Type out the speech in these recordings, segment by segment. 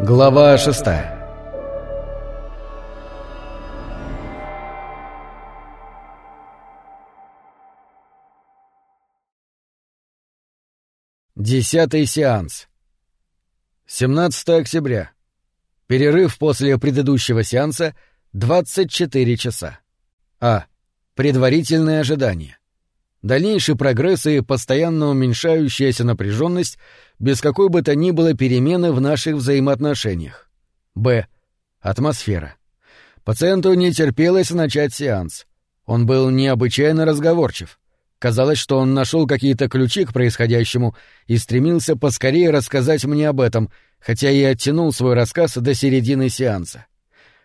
Глава шестая Десятый сеанс. 17 октября. Перерыв после предыдущего сеанса 24 часа. А. Предварительное ожидание. Дальнейший прогресс и постоянно уменьшающаяся напряженность без какой бы то ни было перемены в наших взаимоотношениях. Б. Атмосфера. Пациенту не терпелось начать сеанс. Он был необычайно разговорчив. Казалось, что он нашел какие-то ключи к происходящему и стремился поскорее рассказать мне об этом, хотя и оттянул свой рассказ до середины сеанса.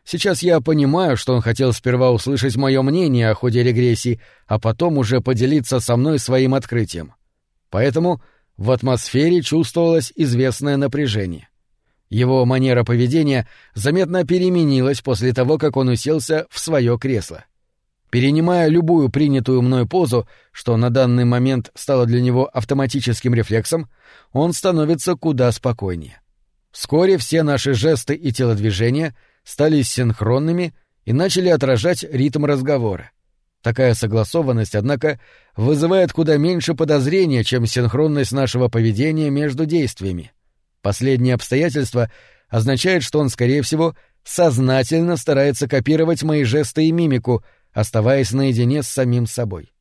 Сейчас я понимаю, что он хотел сперва услышать мое мнение о ходе регрессии, а потом уже поделиться со мной своим открытием. Поэтому в атмосфере чувствовалось известное напряжение. Его манера поведения заметно переменилась после того, как он уселся в свое кресло. Перенимая любую принятую мной позу, что на данный момент стало для него автоматическим рефлексом, он становится куда спокойнее. Вскоре все наши жесты и телодвижения — стали синхронными и начали отражать ритм разговора. Такая согласованность, однако, вызывает куда меньше подозрения, чем синхронность нашего поведения между действиями. Последнее обстоятельство означает, что он, скорее всего, сознательно старается копировать мои жесты и мимику, оставаясь наедине с самим собой.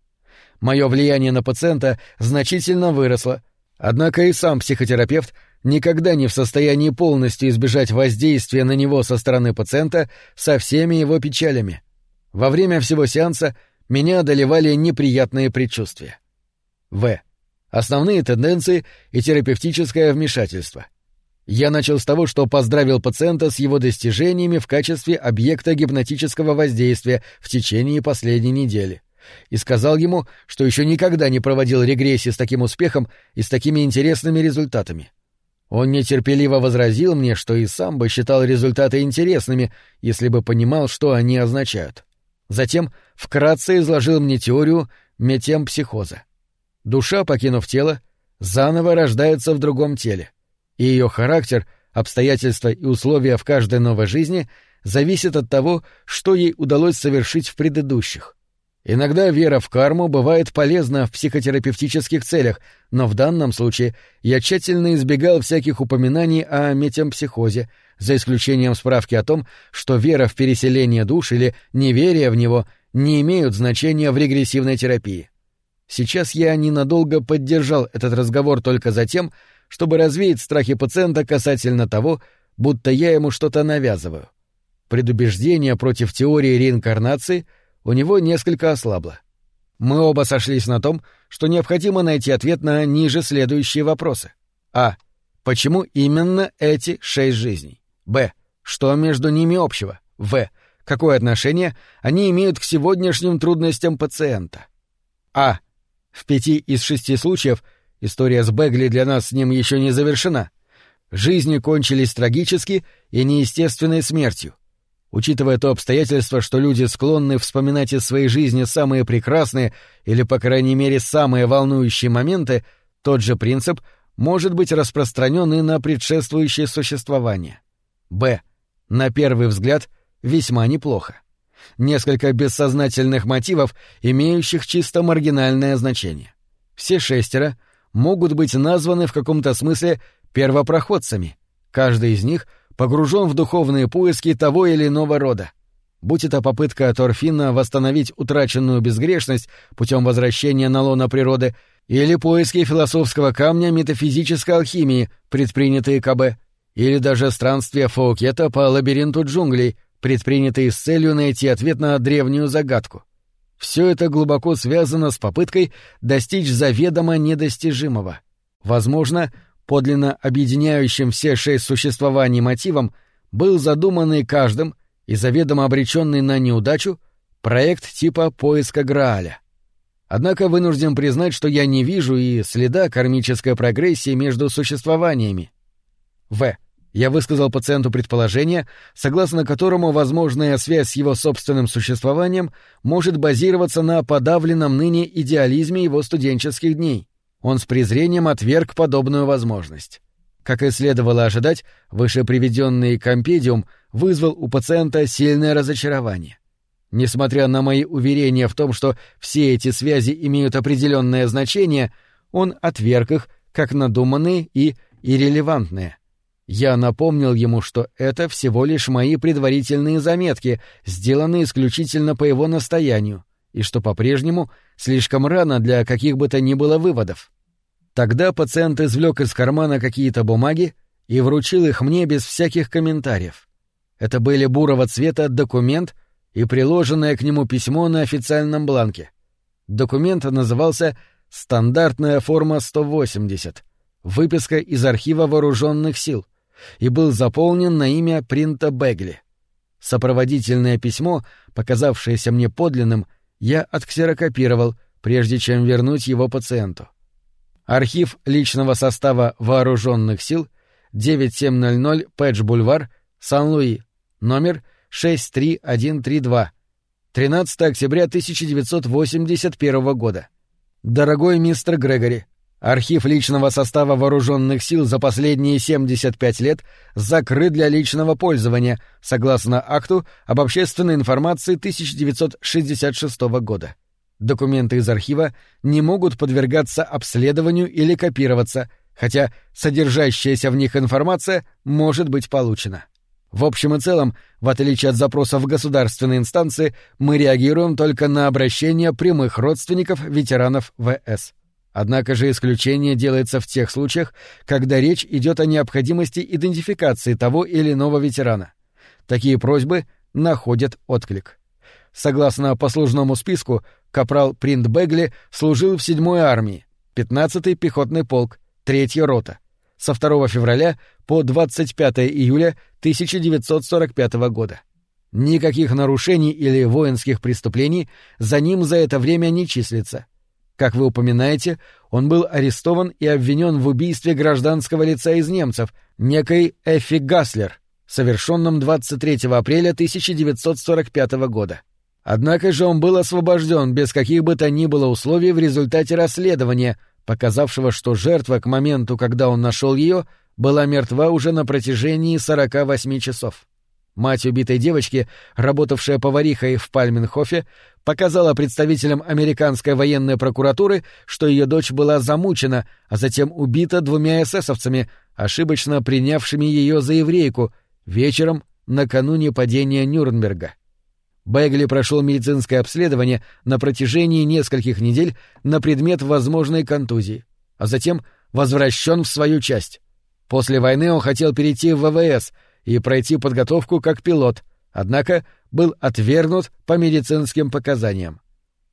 Мое влияние на пациента значительно выросло, однако и сам психотерапевт никогда не в состоянии полностью избежать воздействия на него со стороны пациента со всеми его печалями. Во время всего сеанса меня одолевали неприятные предчувствия. В. Основные тенденции и терапевтическое вмешательство. Я начал с того, что поздравил пациента с его достижениями в качестве объекта гипнотического воздействия в течение последней недели и сказал ему, что еще никогда не проводил регрессии с таким успехом и с такими интересными результатами. Он нетерпеливо возразил мне, что и сам бы считал результаты интересными, если бы понимал, что они означают. Затем вкратце изложил мне теорию метемпсихоза. Душа, покинув тело, заново рождается в другом теле, и ее характер, обстоятельства и условия в каждой новой жизни зависят от того, что ей удалось совершить в предыдущих — Иногда вера в карму бывает полезна в психотерапевтических целях, но в данном случае я тщательно избегал всяких упоминаний о метемпсихозе, за исключением справки о том, что вера в переселение душ или неверие в него не имеют значения в регрессивной терапии. Сейчас я ненадолго поддержал этот разговор только за тем, чтобы развеять страхи пациента касательно того, будто я ему что-то навязываю. Предубеждение против теории реинкарнации — у него несколько ослабло. Мы оба сошлись на том, что необходимо найти ответ на ниже следующие вопросы. А. Почему именно эти шесть жизней? Б. Что между ними общего? В. Какое отношение они имеют к сегодняшним трудностям пациента? А. В пяти из шести случаев история с Бегли для нас с ним еще не завершена. Жизни кончились трагически и неестественной смертью. Учитывая то обстоятельство, что люди склонны вспоминать из своей жизни самые прекрасные или, по крайней мере, самые волнующие моменты, тот же принцип может быть распространен и на предшествующее существование. Б. На первый взгляд, весьма неплохо. Несколько бессознательных мотивов, имеющих чисто маргинальное значение. Все шестеро могут быть названы в каком-то смысле первопроходцами. Каждый из них — погружен в духовные поиски того или иного рода. Будь это попытка Торфина восстановить утраченную безгрешность путем возвращения на лоно природы, или поиски философского камня метафизической алхимии, предпринятые КБ, или даже странствия Фаукета по лабиринту джунглей, предпринятые с целью найти ответ на древнюю загадку. Все это глубоко связано с попыткой достичь заведомо недостижимого. Возможно, подлинно объединяющим все шесть существований мотивом, был задуманный каждым и заведомо обреченный на неудачу проект типа поиска Грааля. Однако вынужден признать, что я не вижу и следа кармической прогрессии между существованиями. В. Я высказал пациенту предположение, согласно которому возможная связь с его собственным существованием может базироваться на подавленном ныне идеализме его студенческих дней. Он с презрением отверг подобную возможность. Как и следовало ожидать, вышеприведенный компедиум вызвал у пациента сильное разочарование. Несмотря на мои уверения в том, что все эти связи имеют определенное значение, он отверг их как надуманные и иррелевантные. Я напомнил ему, что это всего лишь мои предварительные заметки, сделанные исключительно по его настоянию, и что по-прежнему слишком рано для каких бы то ни было выводов. Тогда пациент извлек из кармана какие-то бумаги и вручил их мне без всяких комментариев. Это были бурого цвета документ и приложенное к нему письмо на официальном бланке. Документ назывался «Стандартная форма 180», выписка из архива вооруженных сил, и был заполнен на имя Принта Бегли. Сопроводительное письмо, показавшееся мне подлинным, я отксерокопировал, прежде чем вернуть его пациенту. Архив личного состава вооруженных сил 9700 Пэтч-Бульвар, Сан-Луи, номер 63132, 13 октября 1981 года. Дорогой мистер Грегори, архив личного состава вооруженных сил за последние 75 лет закрыт для личного пользования, согласно акту об общественной информации 1966 года. Документы из архива не могут подвергаться обследованию или копироваться, хотя содержащаяся в них информация может быть получена. В общем и целом, в отличие от запросов государственной инстанции, мы реагируем только на обращения прямых родственников ветеранов ВС. Однако же исключение делается в тех случаях, когда речь идет о необходимости идентификации того или иного ветерана. Такие просьбы находят отклик. Согласно послужному списку, капрал Принт Бегли служил в 7-й армии, 15-й пехотный полк, 3-я рота, со 2 февраля по 25 июля 1945 года. Никаких нарушений или воинских преступлений за ним за это время не числится. Как вы упоминаете, он был арестован и обвинен в убийстве гражданского лица из немцев, некой Эффи Гаслер, совершенном 23 апреля 1945 года. Однако же он был освобожден без каких бы то ни было условий в результате расследования, показавшего, что жертва к моменту, когда он нашел ее, была мертва уже на протяжении 48 часов. Мать убитой девочки, работавшая поварихой в Пальменхофе, показала представителям американской военной прокуратуры, что ее дочь была замучена, а затем убита двумя эсэсовцами, ошибочно принявшими ее за еврейку, вечером накануне падения Нюрнберга. Бегли прошел медицинское обследование на протяжении нескольких недель на предмет возможной контузии, а затем возвращен в свою часть. После войны он хотел перейти в ВВС и пройти подготовку как пилот, однако был отвергнут по медицинским показаниям.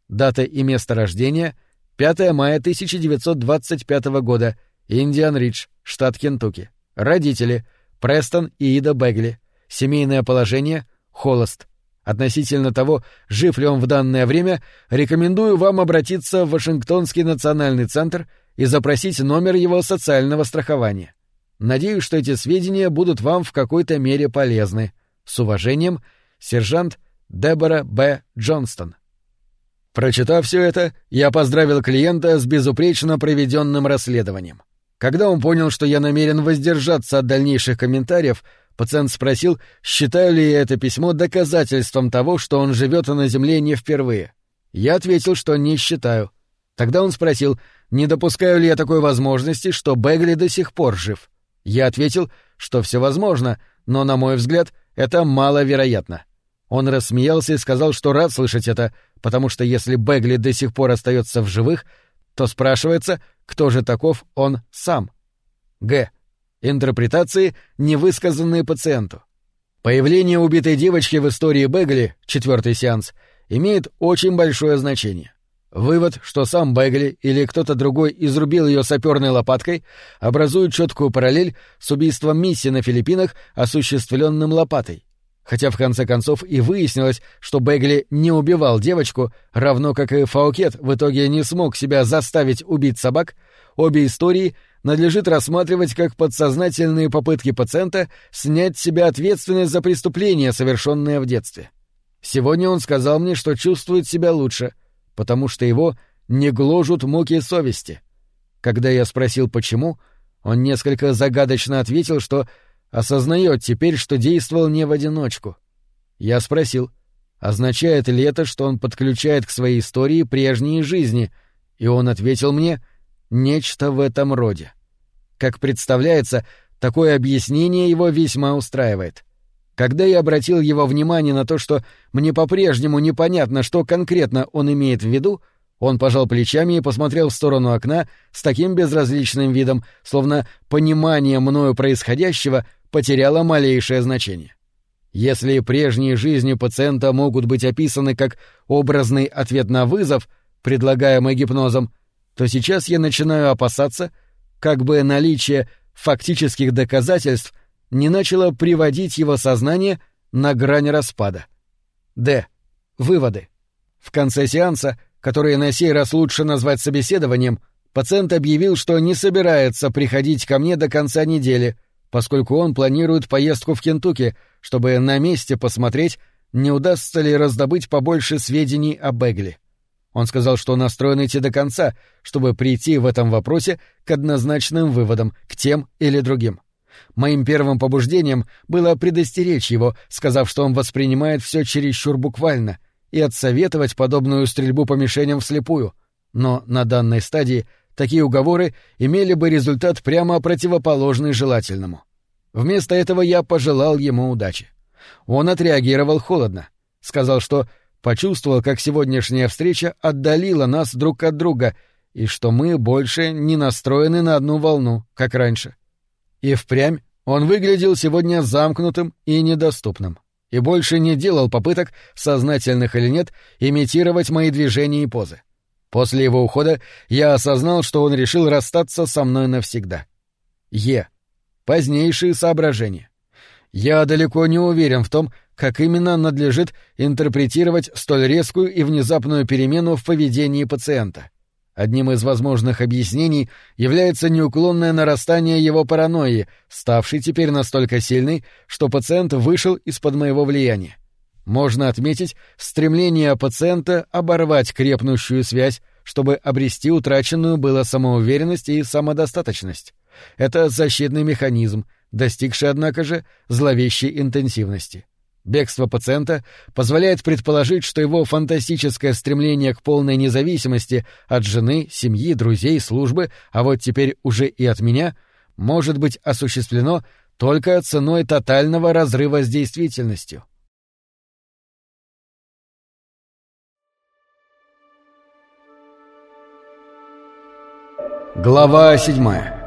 Дата и место рождения — 5 мая 1925 года, Индиан-Ридж, штат Кентукки. Родители — Престон и Ида Бегли. Семейное положение — холост. Относительно того, жив ли он в данное время, рекомендую вам обратиться в Вашингтонский национальный центр и запросить номер его социального страхования. Надеюсь, что эти сведения будут вам в какой-то мере полезны. С уважением, сержант Дебора Б. Джонстон. Прочитав все это, я поздравил клиента с безупречно проведенным расследованием. Когда он понял, что я намерен воздержаться от дальнейших комментариев, Пациент спросил, считаю ли я это письмо доказательством того, что он живет на Земле не впервые. Я ответил, что не считаю. Тогда он спросил, не допускаю ли я такой возможности, что Бегли до сих пор жив. Я ответил, что все возможно, но, на мой взгляд, это маловероятно. Он рассмеялся и сказал, что рад слышать это, потому что если Бегли до сих пор остается в живых, то спрашивается, кто же таков он сам. Г. Интерпретации, невысказанные пациенту. Появление убитой девочки в истории Бегли, четвертый сеанс, имеет очень большое значение. Вывод, что сам Бегли или кто-то другой изрубил ее саперной лопаткой, образует четкую параллель с убийством Мисси на Филиппинах, осуществленным лопатой. Хотя в конце концов и выяснилось, что Бегли не убивал девочку, равно как и Фаукет в итоге не смог себя заставить убить собак, обе истории надлежит рассматривать как подсознательные попытки пациента снять с себя ответственность за преступление, совершенное в детстве. Сегодня он сказал мне, что чувствует себя лучше, потому что его не гложут муки совести. Когда я спросил, почему, Он несколько загадочно ответил, что осознает теперь, что действовал не в одиночку. Я спросил, означает ли это, что он подключает к своей истории прежние жизни, и он ответил мне «нечто в этом роде». Как представляется, такое объяснение его весьма устраивает. Когда я обратил его внимание на то, что мне по-прежнему непонятно, что конкретно он имеет в виду, он пожал плечами и посмотрел в сторону окна с таким безразличным видом, словно понимание мною происходящего потеряло малейшее значение. Если прежние жизни пациента могут быть описаны как образный ответ на вызов, предлагаемый гипнозом, то сейчас я начинаю опасаться, как бы наличие фактических доказательств не начало приводить его сознание на грань распада. Д. Выводы. В конце сеанса — которое на сей раз лучше назвать собеседованием, пациент объявил, что не собирается приходить ко мне до конца недели, поскольку он планирует поездку в Кентукки, чтобы на месте посмотреть, не удастся ли раздобыть побольше сведений о Бегли. Он сказал, что настроен идти до конца, чтобы прийти в этом вопросе к однозначным выводам, к тем или другим. Моим первым побуждением было предостеречь его, сказав, что он воспринимает все чересчур буквально — и отсоветовать подобную стрельбу по мишеням вслепую, но на данной стадии такие уговоры имели бы результат прямо противоположный желательному. Вместо этого я пожелал ему удачи. Он отреагировал холодно, сказал, что почувствовал, как сегодняшняя встреча отдалила нас друг от друга и что мы больше не настроены на одну волну, как раньше. И впрямь он выглядел сегодня замкнутым и недоступным и больше не делал попыток, сознательных или нет, имитировать мои движения и позы. После его ухода я осознал, что он решил расстаться со мной навсегда. Е. Позднейшие соображения. Я далеко не уверен в том, как именно надлежит интерпретировать столь резкую и внезапную перемену в поведении пациента. Одним из возможных объяснений является неуклонное нарастание его паранойи, ставшей теперь настолько сильной, что пациент вышел из-под моего влияния. Можно отметить стремление пациента оборвать крепнущую связь, чтобы обрести утраченную было самоуверенность и самодостаточность. Это защитный механизм, достигший, однако же, зловещей интенсивности. Бегство пациента позволяет предположить, что его фантастическое стремление к полной независимости от жены, семьи, друзей, службы, а вот теперь уже и от меня, может быть осуществлено только ценой тотального разрыва с действительностью. Глава седьмая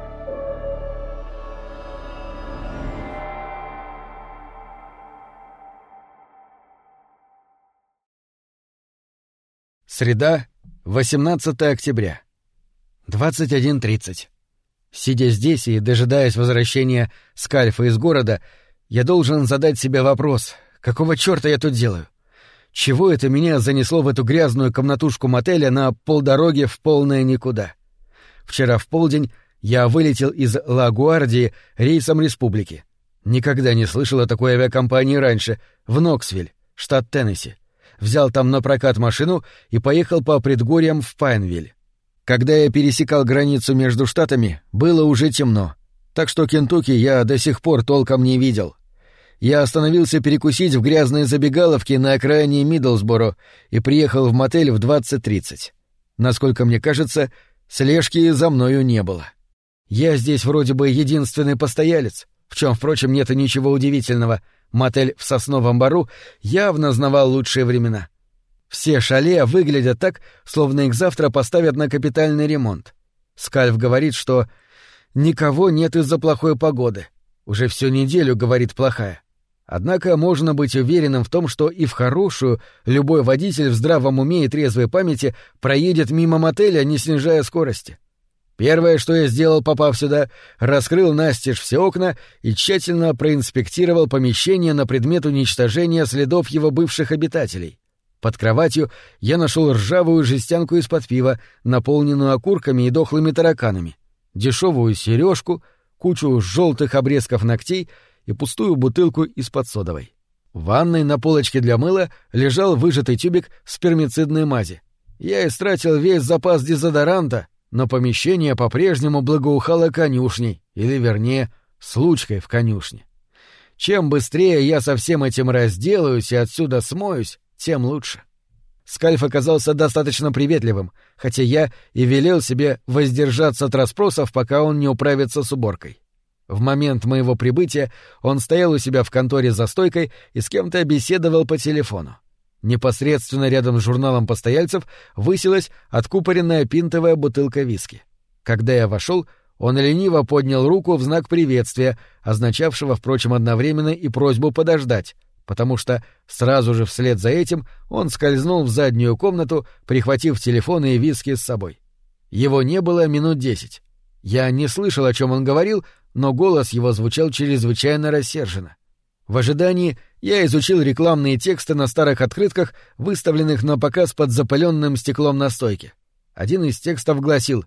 Среда, 18 октября. 21.30. Сидя здесь и дожидаясь возвращения Скальфа из города, я должен задать себе вопрос, какого черта я тут делаю? Чего это меня занесло в эту грязную комнатушку мотеля на полдороге в полное никуда? Вчера в полдень я вылетел из Лагуардии рейсом республики. Никогда не слышал о такой авиакомпании раньше, в Ноксвиль, штат Теннесси взял там на прокат машину и поехал по предгорьям в Пайнвиль. Когда я пересекал границу между штатами, было уже темно, так что Кентукки я до сих пор толком не видел. Я остановился перекусить в грязной забегаловке на окраине Миддлсборо и приехал в мотель в 20.30. Насколько мне кажется, слежки за мною не было. Я здесь вроде бы единственный постоялец, в чем, впрочем, нет ничего удивительного — Мотель в Сосновом Бару явно знавал лучшие времена. Все шале выглядят так, словно их завтра поставят на капитальный ремонт. Скальф говорит, что никого нет из-за плохой погоды. Уже всю неделю говорит плохая. Однако можно быть уверенным в том, что и в хорошую любой водитель в здравом уме и трезвой памяти проедет мимо мотеля, не снижая скорости. Первое, что я сделал, попав сюда, раскрыл настежь все окна и тщательно проинспектировал помещение на предмет уничтожения следов его бывших обитателей. Под кроватью я нашел ржавую жестянку из-под пива, наполненную окурками и дохлыми тараканами, дешевую сережку, кучу желтых обрезков ногтей и пустую бутылку из-под содовой. В ванной на полочке для мыла лежал выжатый тюбик спермицидной мази. Я истратил весь запас дезодоранта, но помещение по-прежнему благоухало конюшней, или, вернее, случкой в конюшне. Чем быстрее я со всем этим разделаюсь и отсюда смоюсь, тем лучше. Скальф оказался достаточно приветливым, хотя я и велел себе воздержаться от расспросов, пока он не управится с уборкой. В момент моего прибытия он стоял у себя в конторе за стойкой и с кем-то беседовал по телефону. Непосредственно рядом с журналом постояльцев высилась откупоренная пинтовая бутылка виски. Когда я вошел, он лениво поднял руку в знак приветствия, означавшего, впрочем, одновременно и просьбу подождать, потому что сразу же вслед за этим он скользнул в заднюю комнату, прихватив телефон и виски с собой. Его не было минут десять. Я не слышал, о чем он говорил, но голос его звучал чрезвычайно рассерженно. В ожидании я изучил рекламные тексты на старых открытках, выставленных на показ под запыленным стеклом на стойке. Один из текстов гласил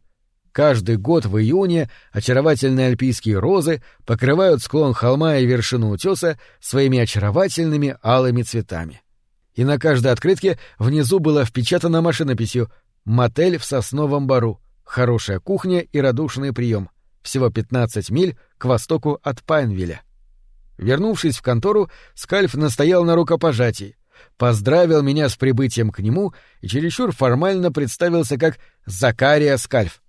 Каждый год в июне очаровательные альпийские розы покрывают склон холма и вершину утеса своими очаровательными алыми цветами. И на каждой открытке внизу было впечатано машинописью «Мотель в сосновом бару. Хорошая кухня и радушный прием. Всего 15 миль к востоку от Пайнвилля». Вернувшись в контору, Скальф настоял на рукопожатии, поздравил меня с прибытием к нему и чересчур формально представился как Закария Скальф.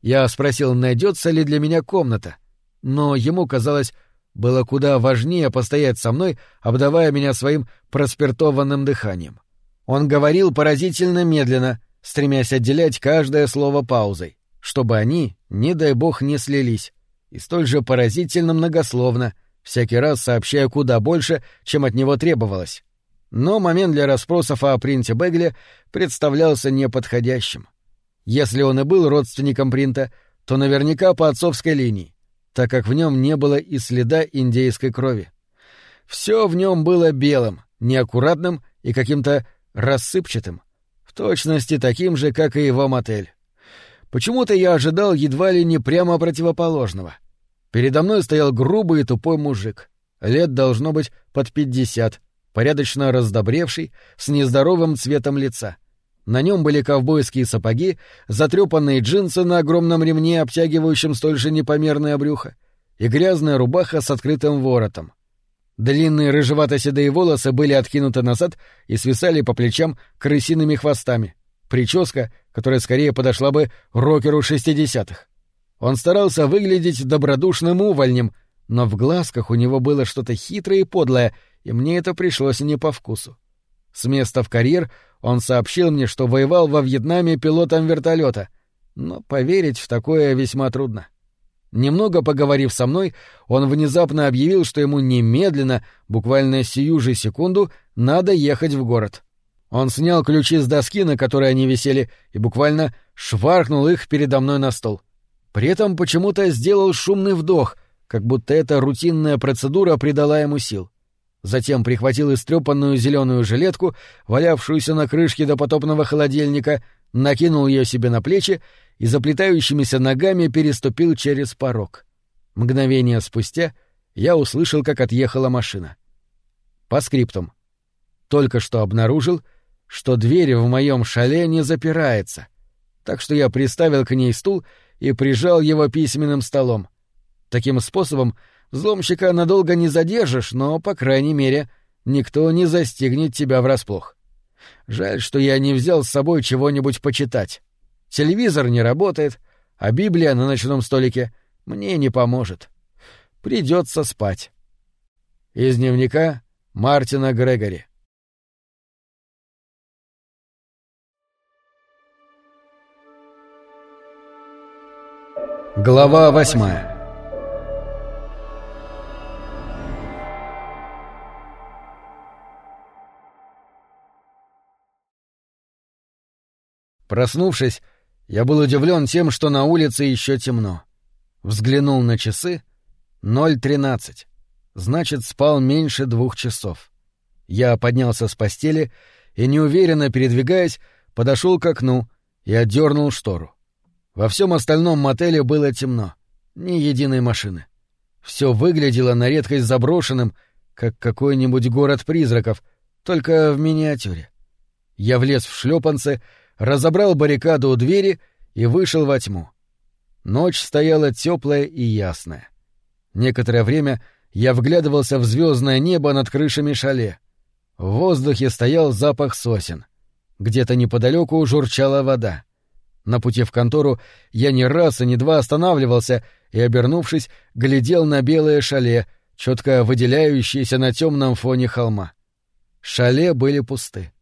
Я спросил, найдется ли для меня комната, но ему, казалось, было куда важнее постоять со мной, обдавая меня своим проспиртованным дыханием. Он говорил поразительно медленно, стремясь отделять каждое слово паузой, чтобы они, не дай бог, не слились, и столь же поразительно многословно, всякий раз сообщая куда больше, чем от него требовалось. Но момент для расспросов о принте Бегле представлялся неподходящим. Если он и был родственником принта, то наверняка по отцовской линии, так как в нем не было и следа индейской крови. Все в нем было белым, неаккуратным и каким-то рассыпчатым, в точности таким же, как и его мотель. Почему-то я ожидал едва ли не прямо противоположного. Передо мной стоял грубый и тупой мужик. Лет должно быть под пятьдесят, порядочно раздобревший, с нездоровым цветом лица. На нем были ковбойские сапоги, затрепанные джинсы на огромном ремне, обтягивающем столь же непомерное брюхо, и грязная рубаха с открытым воротом. Длинные рыжевато-седые волосы были откинуты назад и свисали по плечам крысиными хвостами. Прическа, которая скорее подошла бы рокеру шестидесятых. Он старался выглядеть добродушным увольнем, но в глазках у него было что-то хитрое и подлое, и мне это пришлось не по вкусу. С места в карьер он сообщил мне, что воевал во Вьетнаме пилотом вертолета, но поверить в такое весьма трудно. Немного поговорив со мной, он внезапно объявил, что ему немедленно, буквально сию же секунду, надо ехать в город. Он снял ключи с доски, на которой они висели, и буквально шваркнул их передо мной на стол. При этом почему-то сделал шумный вдох, как будто эта рутинная процедура придала ему сил. Затем прихватил истрепанную зеленую жилетку, валявшуюся на крышке допотопного холодильника, накинул ее себе на плечи и заплетающимися ногами переступил через порог. Мгновение спустя я услышал, как отъехала машина. По скриптум. Только что обнаружил, что дверь в моем шале не запирается, так что я приставил к ней стул и прижал его письменным столом. Таким способом Взломщика надолго не задержишь, но, по крайней мере, никто не застигнет тебя врасплох. Жаль, что я не взял с собой чего-нибудь почитать. Телевизор не работает, а Библия на ночном столике мне не поможет. Придется спать. Из дневника Мартина Грегори. Глава восьмая Проснувшись, я был удивлен тем, что на улице еще темно. Взглянул на часы — ноль тринадцать. Значит, спал меньше двух часов. Я поднялся с постели и, неуверенно передвигаясь, подошел к окну и отдернул штору. Во всем остальном мотеле было темно, ни единой машины. Все выглядело на редкость заброшенным, как какой-нибудь город призраков, только в миниатюре. Я влез в шлепанцы разобрал баррикаду у двери и вышел во тьму. Ночь стояла теплая и ясная. Некоторое время я вглядывался в звездное небо над крышами шале. В воздухе стоял запах сосен. Где-то неподалеку журчала вода. На пути в контору я ни раз и ни два останавливался и, обернувшись, глядел на белое шале, четко выделяющееся на темном фоне холма. Шале были пусты.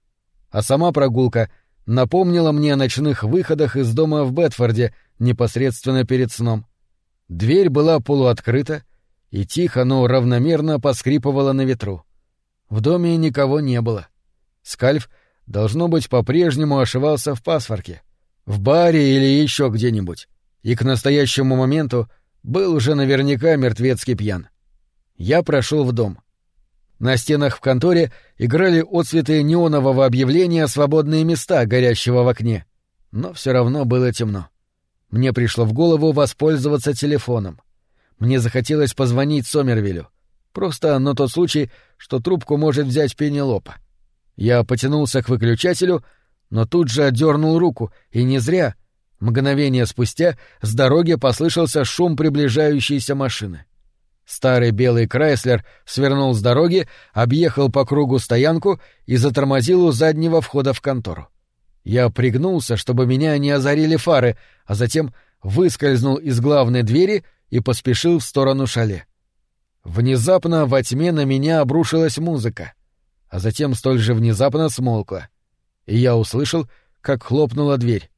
А сама прогулка напомнила мне о ночных выходах из дома в Бетфорде непосредственно перед сном. Дверь была полуоткрыта, и тихо, но равномерно поскрипывала на ветру. В доме никого не было. Скальф, должно быть, по-прежнему ошивался в пасворке, в баре или еще где-нибудь, и к настоящему моменту был уже наверняка мертвецкий пьян. Я прошел в дом. На стенах в конторе играли отцветы неонового объявления «Свободные места», горящего в окне. Но все равно было темно. Мне пришло в голову воспользоваться телефоном. Мне захотелось позвонить Сомервилю. Просто на тот случай, что трубку может взять Пенелопа. Я потянулся к выключателю, но тут же отдернул руку, и не зря. Мгновение спустя с дороги послышался шум приближающейся машины. Старый белый Крайслер свернул с дороги, объехал по кругу стоянку и затормозил у заднего входа в контору. Я пригнулся, чтобы меня не озарили фары, а затем выскользнул из главной двери и поспешил в сторону шале. Внезапно во тьме на меня обрушилась музыка, а затем столь же внезапно смолкла. И я услышал, как хлопнула дверь.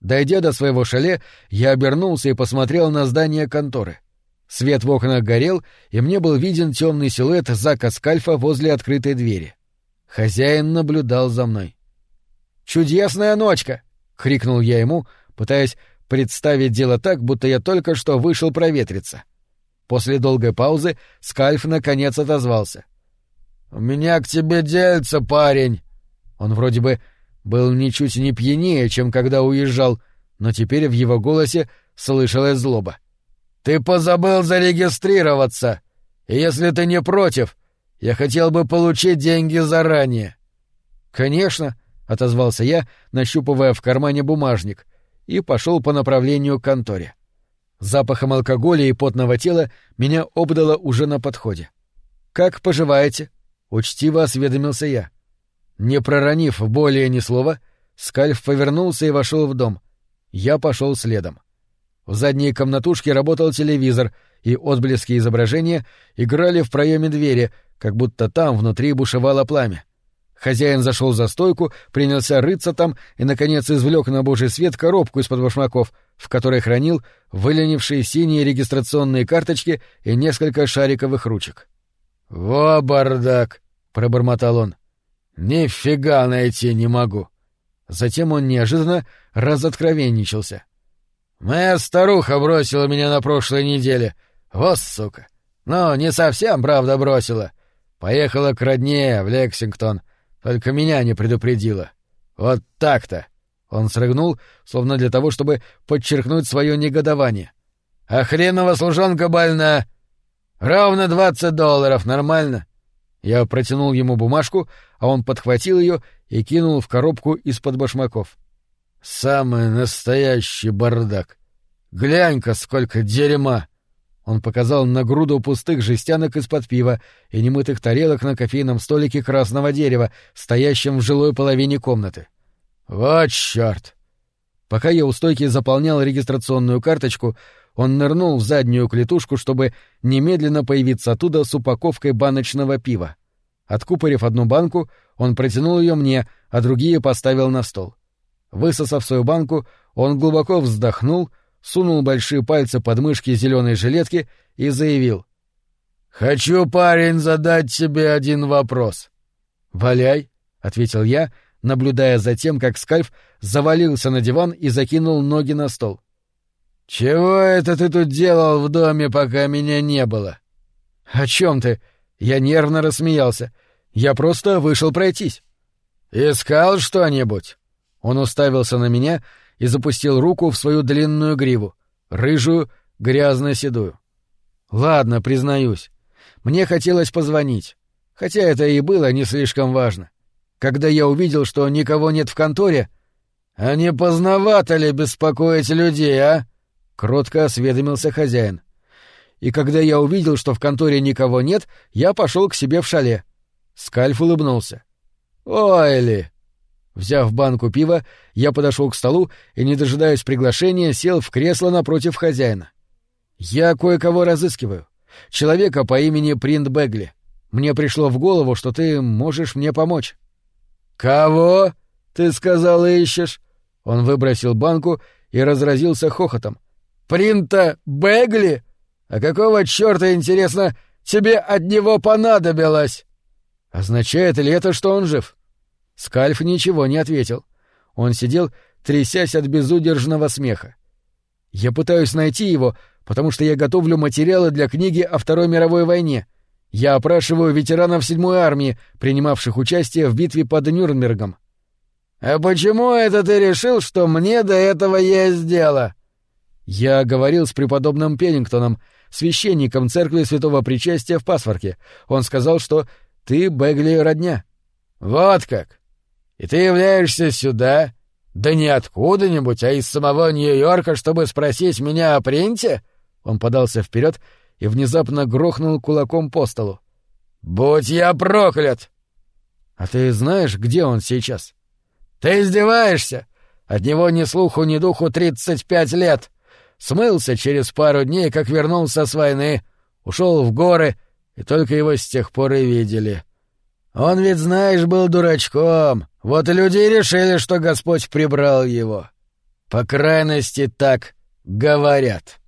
Дойдя до своего шале, я обернулся и посмотрел на здание конторы. Свет в окнах горел, и мне был виден темный силуэт Зака Скальфа возле открытой двери. Хозяин наблюдал за мной. «Чудесная ночка!» — крикнул я ему, пытаясь представить дело так, будто я только что вышел проветриться. После долгой паузы Скальф наконец отозвался. «У меня к тебе дельце, парень!» Он вроде бы был ничуть не пьянее, чем когда уезжал, но теперь в его голосе слышалась злоба. «Ты позабыл зарегистрироваться, и если ты не против, я хотел бы получить деньги заранее». «Конечно», — отозвался я, нащупывая в кармане бумажник, и пошел по направлению к конторе. Запахом алкоголя и потного тела меня обдало уже на подходе. «Как поживаете?» — учтиво осведомился я. Не проронив более ни слова, Скальф повернулся и вошел в дом. Я пошел следом. В задней комнатушке работал телевизор, и отблески изображения играли в проеме двери, как будто там внутри бушевало пламя. Хозяин зашел за стойку, принялся рыться там и, наконец, извлек на божий свет коробку из-под башмаков, в которой хранил выленившие синие регистрационные карточки и несколько шариковых ручек. «Во бардак!» — пробормотал он. «Нифига найти не могу!» Затем он неожиданно разоткровенничался. «Моя старуха бросила меня на прошлой неделе. Вот сука! Но не совсем, правда, бросила. Поехала к родне в Лексингтон. Только меня не предупредила. Вот так-то. Он срыгнул, словно для того, чтобы подчеркнуть свое негодование. А хренова служанка больна. Ровно двадцать долларов, нормально? Я протянул ему бумажку, а он подхватил ее и кинул в коробку из-под башмаков. Самый настоящий бардак. Глянь-ка, сколько дерьма! Он показал на груду пустых жестянок из-под пива и немытых тарелок на кофейном столике красного дерева, стоящем в жилой половине комнаты. «Вот чёрт!» Пока я у стойки заполнял регистрационную карточку, он нырнул в заднюю клетушку, чтобы немедленно появиться оттуда с упаковкой баночного пива. Откупорив одну банку, он протянул ее мне, а другие поставил на стол. Высосав свою банку, он глубоко вздохнул — сунул большие пальцы под мышки зеленой жилетки и заявил. «Хочу, парень, задать тебе один вопрос». «Валяй», — ответил я, наблюдая за тем, как скальф завалился на диван и закинул ноги на стол. «Чего это ты тут делал в доме, пока меня не было?» «О чем ты?» Я нервно рассмеялся. «Я просто вышел пройтись». «Искал что-нибудь?» Он уставился на меня и запустил руку в свою длинную гриву, рыжую, грязно-седую. Ладно, признаюсь. Мне хотелось позвонить, хотя это и было не слишком важно. Когда я увидел, что никого нет в конторе... «А не поздновато ли беспокоить людей, а?» — кротко осведомился хозяин. И когда я увидел, что в конторе никого нет, я пошел к себе в шале. Скальф улыбнулся. «Ой ли!» Взяв банку пива, я подошел к столу и, не дожидаясь приглашения, сел в кресло напротив хозяина. «Я кое-кого разыскиваю. Человека по имени Принт Бегли. Мне пришло в голову, что ты можешь мне помочь». «Кого? Ты сказал, ищешь?» Он выбросил банку и разразился хохотом. «Принта Бегли? А какого чёрта, интересно, тебе от него понадобилось?» «Означает ли это, что он жив?» Скальф ничего не ответил. Он сидел, трясясь от безудержного смеха. «Я пытаюсь найти его, потому что я готовлю материалы для книги о Второй мировой войне. Я опрашиваю ветеранов седьмой армии, принимавших участие в битве под Нюрнбергом. «А почему это ты решил, что мне до этого есть дело?» Я говорил с преподобным Пеннингтоном, священником церкви Святого Причастия в Пасворке. Он сказал, что ты Бегли родня. «Вот как! И ты являешься сюда, да не откуда-нибудь, а из самого Нью-Йорка, чтобы спросить меня о принте?» Он подался вперед и внезапно грохнул кулаком по столу. «Будь я проклят!» «А ты знаешь, где он сейчас?» «Ты издеваешься? От него ни слуху, ни духу тридцать пять лет. Смылся через пару дней, как вернулся с войны, ушел в горы, и только его с тех пор и видели. Он ведь, знаешь, был дурачком, вот и люди решили, что Господь прибрал его. По крайности так говорят».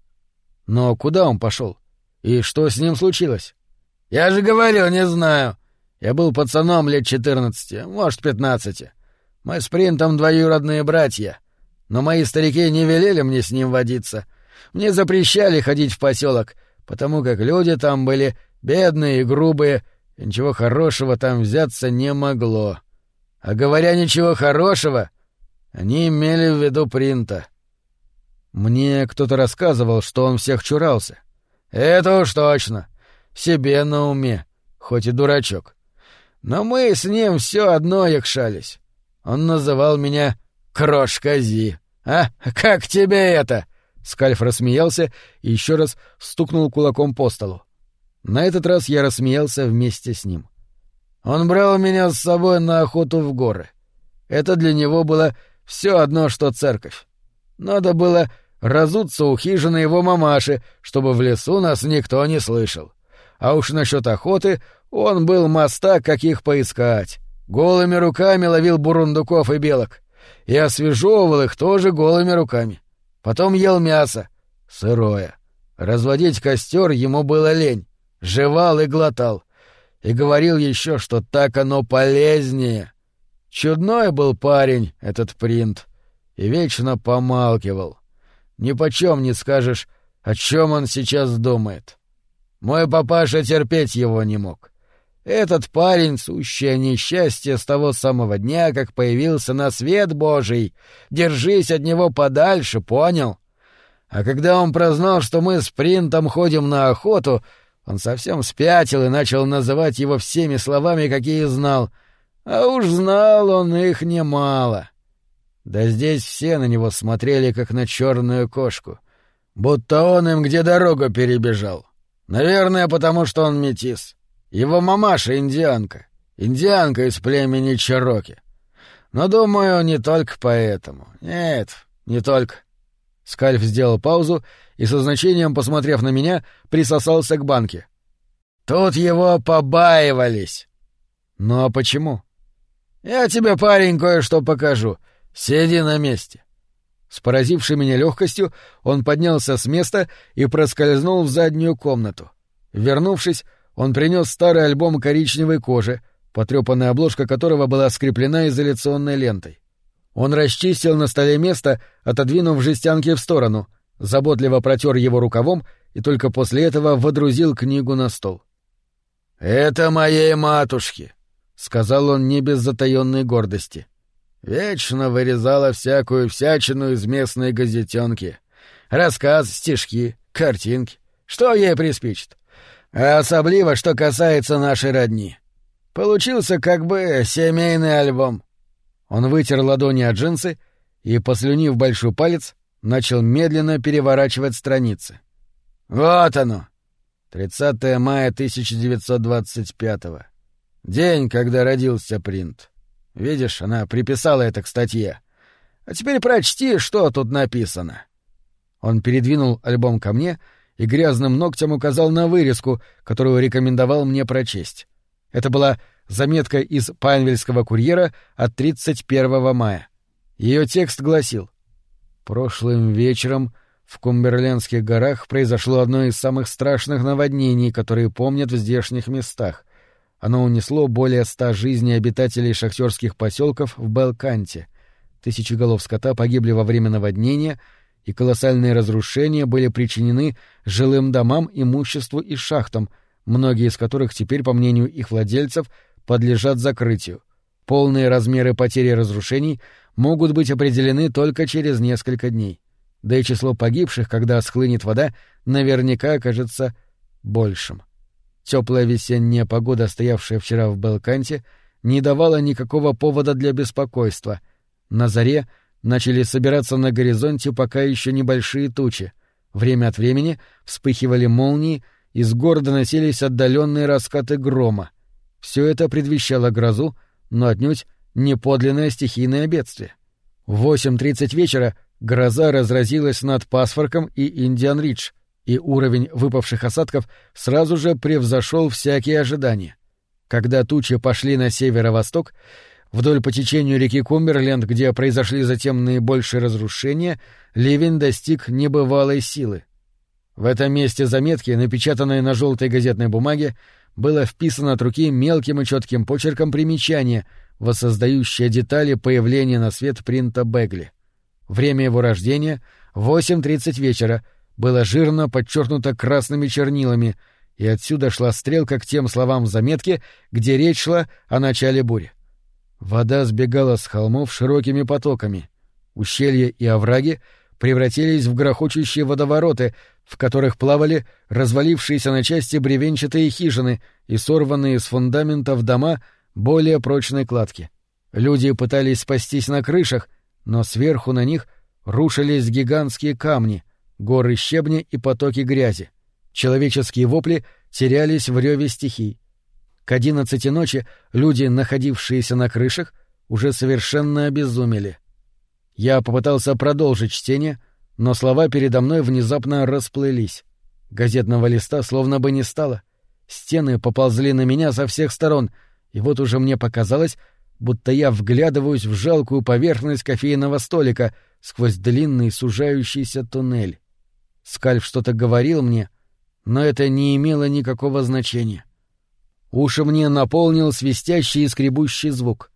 «Но куда он пошел? И что с ним случилось?» «Я же говорю, не знаю. Я был пацаном лет четырнадцати, может, пятнадцати. Мы с Принтом двоюродные братья. Но мои старики не велели мне с ним водиться. Мне запрещали ходить в поселок, потому как люди там были бедные и грубые, и ничего хорошего там взяться не могло. А говоря ничего хорошего, они имели в виду Принта. Мне кто-то рассказывал, что он всех чурался. Это уж точно. Себе на уме, хоть и дурачок. Но мы с ним все одно якшались. Он называл меня Крошка Зи. А? Как тебе это? Скальф рассмеялся и еще раз стукнул кулаком по столу. На этот раз я рассмеялся вместе с ним. Он брал меня с собой на охоту в горы. Это для него было все одно, что церковь. Надо было разуться у хижины его мамаши, чтобы в лесу нас никто не слышал. А уж насчет охоты он был моста, каких поискать. Голыми руками ловил бурундуков и белок. И освежевывал их тоже голыми руками. Потом ел мясо. Сырое. Разводить костер ему было лень. Жевал и глотал. И говорил еще, что так оно полезнее. Чудной был парень, этот принт. И вечно помалкивал. Ни почем не скажешь, о чем он сейчас думает. Мой папаша терпеть его не мог. Этот парень — сущее несчастье с того самого дня, как появился на свет Божий. Держись от него подальше, понял? А когда он прознал, что мы с Принтом ходим на охоту, он совсем спятил и начал называть его всеми словами, какие знал. А уж знал он их немало. Да здесь все на него смотрели, как на черную кошку. Будто он им где дорогу перебежал. Наверное, потому что он метис. Его мамаша индианка. Индианка из племени Чероки. Но, думаю, не только поэтому. Нет, не только. Скальф сделал паузу и, со значением посмотрев на меня, присосался к банке. Тут его побаивались. Ну а почему? Я тебе, парень, кое-что покажу. Сиди на месте. С поразившей меня легкостью он поднялся с места и проскользнул в заднюю комнату. Вернувшись, он принес старый альбом коричневой кожи, потрепанная обложка которого была скреплена изоляционной лентой. Он расчистил на столе место, отодвинув жестянки в сторону, заботливо протер его рукавом и только после этого водрузил книгу на стол. «Это моей матушки», — сказал он не без затаённой гордости. «Вечно вырезала всякую всячину из местной газетенки. Рассказ, стишки, картинки. Что ей приспичит? А особливо, что касается нашей родни. Получился как бы семейный альбом. Он вытер ладони от джинсы и, послюнив большой палец, начал медленно переворачивать страницы. «Вот оно! 30 мая 1925 -го. День, когда родился принт. Видишь, она приписала это к статье. А теперь прочти, что тут написано». Он передвинул альбом ко мне и грязным ногтем указал на вырезку, которую рекомендовал мне прочесть. Это была заметка из Пайнвельского курьера от 31 мая. Ее текст гласил «Прошлым вечером в Кумберлендских горах произошло одно из самых страшных наводнений, которые помнят в здешних местах. Оно унесло более ста жизней обитателей шахтерских поселков в Белканте. Тысячи голов скота погибли во время наводнения, и колоссальные разрушения были причинены жилым домам, имуществу и шахтам, многие из которых теперь, по мнению их владельцев, подлежат закрытию. Полные размеры потери разрушений могут быть определены только через несколько дней. Да и число погибших, когда схлынет вода, наверняка окажется большим. Теплая весенняя погода, стоявшая вчера в Белканте, не давала никакого повода для беспокойства. На заре начали собираться на горизонте пока еще небольшие тучи. Время от времени вспыхивали молнии, из города носились отдаленные раскаты грома. Все это предвещало грозу, но отнюдь не подлинное стихийное бедствие. В 8.30 вечера гроза разразилась над Пасфорком и Индиан-Ридж, и уровень выпавших осадков сразу же превзошел всякие ожидания. Когда тучи пошли на северо-восток, вдоль по течению реки Кумберленд, где произошли затем наибольшие разрушения, ливень достиг небывалой силы. В этом месте заметки, напечатанные на желтой газетной бумаге, было вписано от руки мелким и четким почерком примечание, воссоздающее детали появления на свет принта Бегли. Время его рождения — 8.30 вечера — было жирно подчеркнуто красными чернилами, и отсюда шла стрелка к тем словам в заметке, где речь шла о начале бури. Вода сбегала с холмов широкими потоками. Ущелья и овраги превратились в грохочущие водовороты, в которых плавали развалившиеся на части бревенчатые хижины и сорванные с фундаментов дома более прочной кладки. Люди пытались спастись на крышах, но сверху на них рушились гигантские камни, горы щебня и потоки грязи. Человеческие вопли терялись в реве стихий. К одиннадцати ночи люди, находившиеся на крышах, уже совершенно обезумели. Я попытался продолжить чтение, но слова передо мной внезапно расплылись. Газетного листа словно бы не стало. Стены поползли на меня со всех сторон, и вот уже мне показалось, будто я вглядываюсь в жалкую поверхность кофейного столика сквозь длинный сужающийся туннель. Скальф что-то говорил мне, но это не имело никакого значения. Уши мне наполнил свистящий и скребущий звук.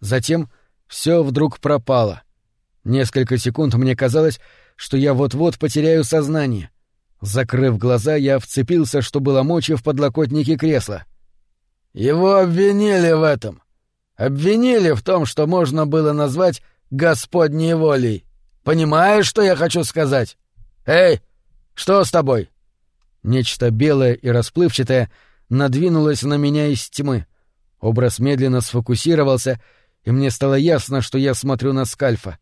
Затем все вдруг пропало. Несколько секунд мне казалось, что я вот-вот потеряю сознание. Закрыв глаза, я вцепился, что было мочи в подлокотнике кресла. Его обвинили в этом. Обвинили в том, что можно было назвать Господней волей. Понимаешь, что я хочу сказать? Эй, что с тобой? Нечто белое и расплывчатое надвинулось на меня из тьмы. Образ медленно сфокусировался, и мне стало ясно, что я смотрю на скальфа.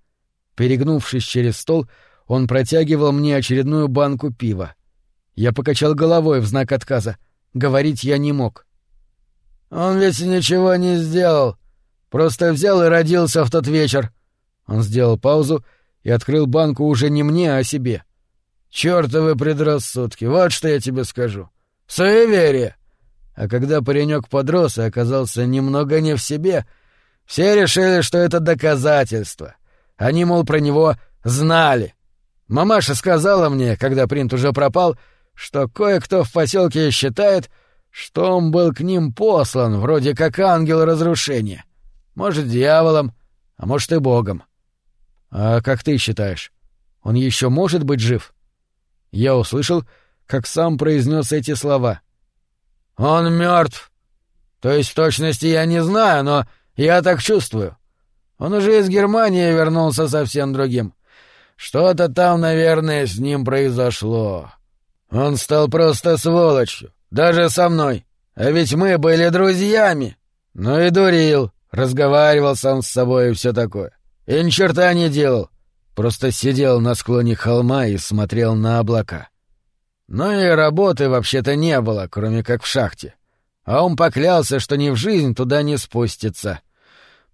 Перегнувшись через стол, он протягивал мне очередную банку пива. Я покачал головой в знак отказа. Говорить я не мог. «Он ведь ничего не сделал. Просто взял и родился в тот вечер». Он сделал паузу и открыл банку уже не мне, а себе. Чёртовы предрассудки, вот что я тебе скажу. Суеверие. А когда паренек подрос и оказался немного не в себе, все решили, что это доказательство. Они, мол, про него знали. Мамаша сказала мне, когда принт уже пропал, что кое-кто в поселке считает, что он был к ним послан, вроде как ангел разрушения. Может, дьяволом, а может и богом. А как ты считаешь, он еще может быть жив? Я услышал, как сам произнес эти слова. «Он мертв. То есть в точности я не знаю, но я так чувствую. Он уже из Германии вернулся совсем другим. Что-то там, наверное, с ним произошло. Он стал просто сволочью, даже со мной. А ведь мы были друзьями. Ну и дурил, разговаривал сам с собой и все такое. И ни черта не делал. Просто сидел на склоне холма и смотрел на облака. Но и работы вообще-то не было, кроме как в шахте. А он поклялся, что ни в жизнь туда не спустится.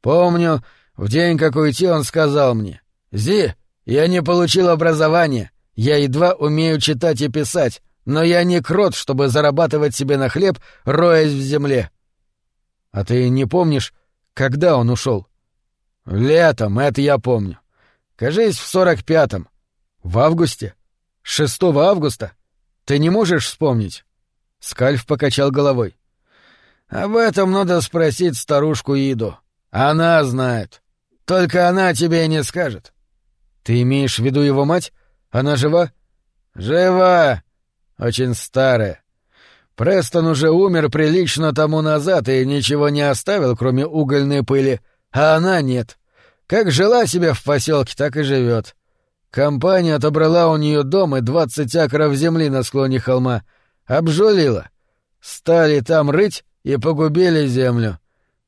Помню, в день, как уйти, он сказал мне, «Зи, я не получил образования, я едва умею читать и писать, но я не крот, чтобы зарабатывать себе на хлеб, роясь в земле». «А ты не помнишь, когда он ушел? «Летом, это я помню. Кажись, в сорок пятом. В августе? Шестого августа? Ты не можешь вспомнить?» Скальф покачал головой. «Об этом надо спросить старушку Иду. Она знает. Только она тебе не скажет». «Ты имеешь в виду его мать? Она жива?» «Жива. Очень старая. Престон уже умер прилично тому назад и ничего не оставил, кроме угольной пыли, а она нет. Как жила себе в поселке, так и живет. Компания отобрала у нее дом и двадцать акров земли на склоне холма. Обжулила. Стали там рыть и погубили землю.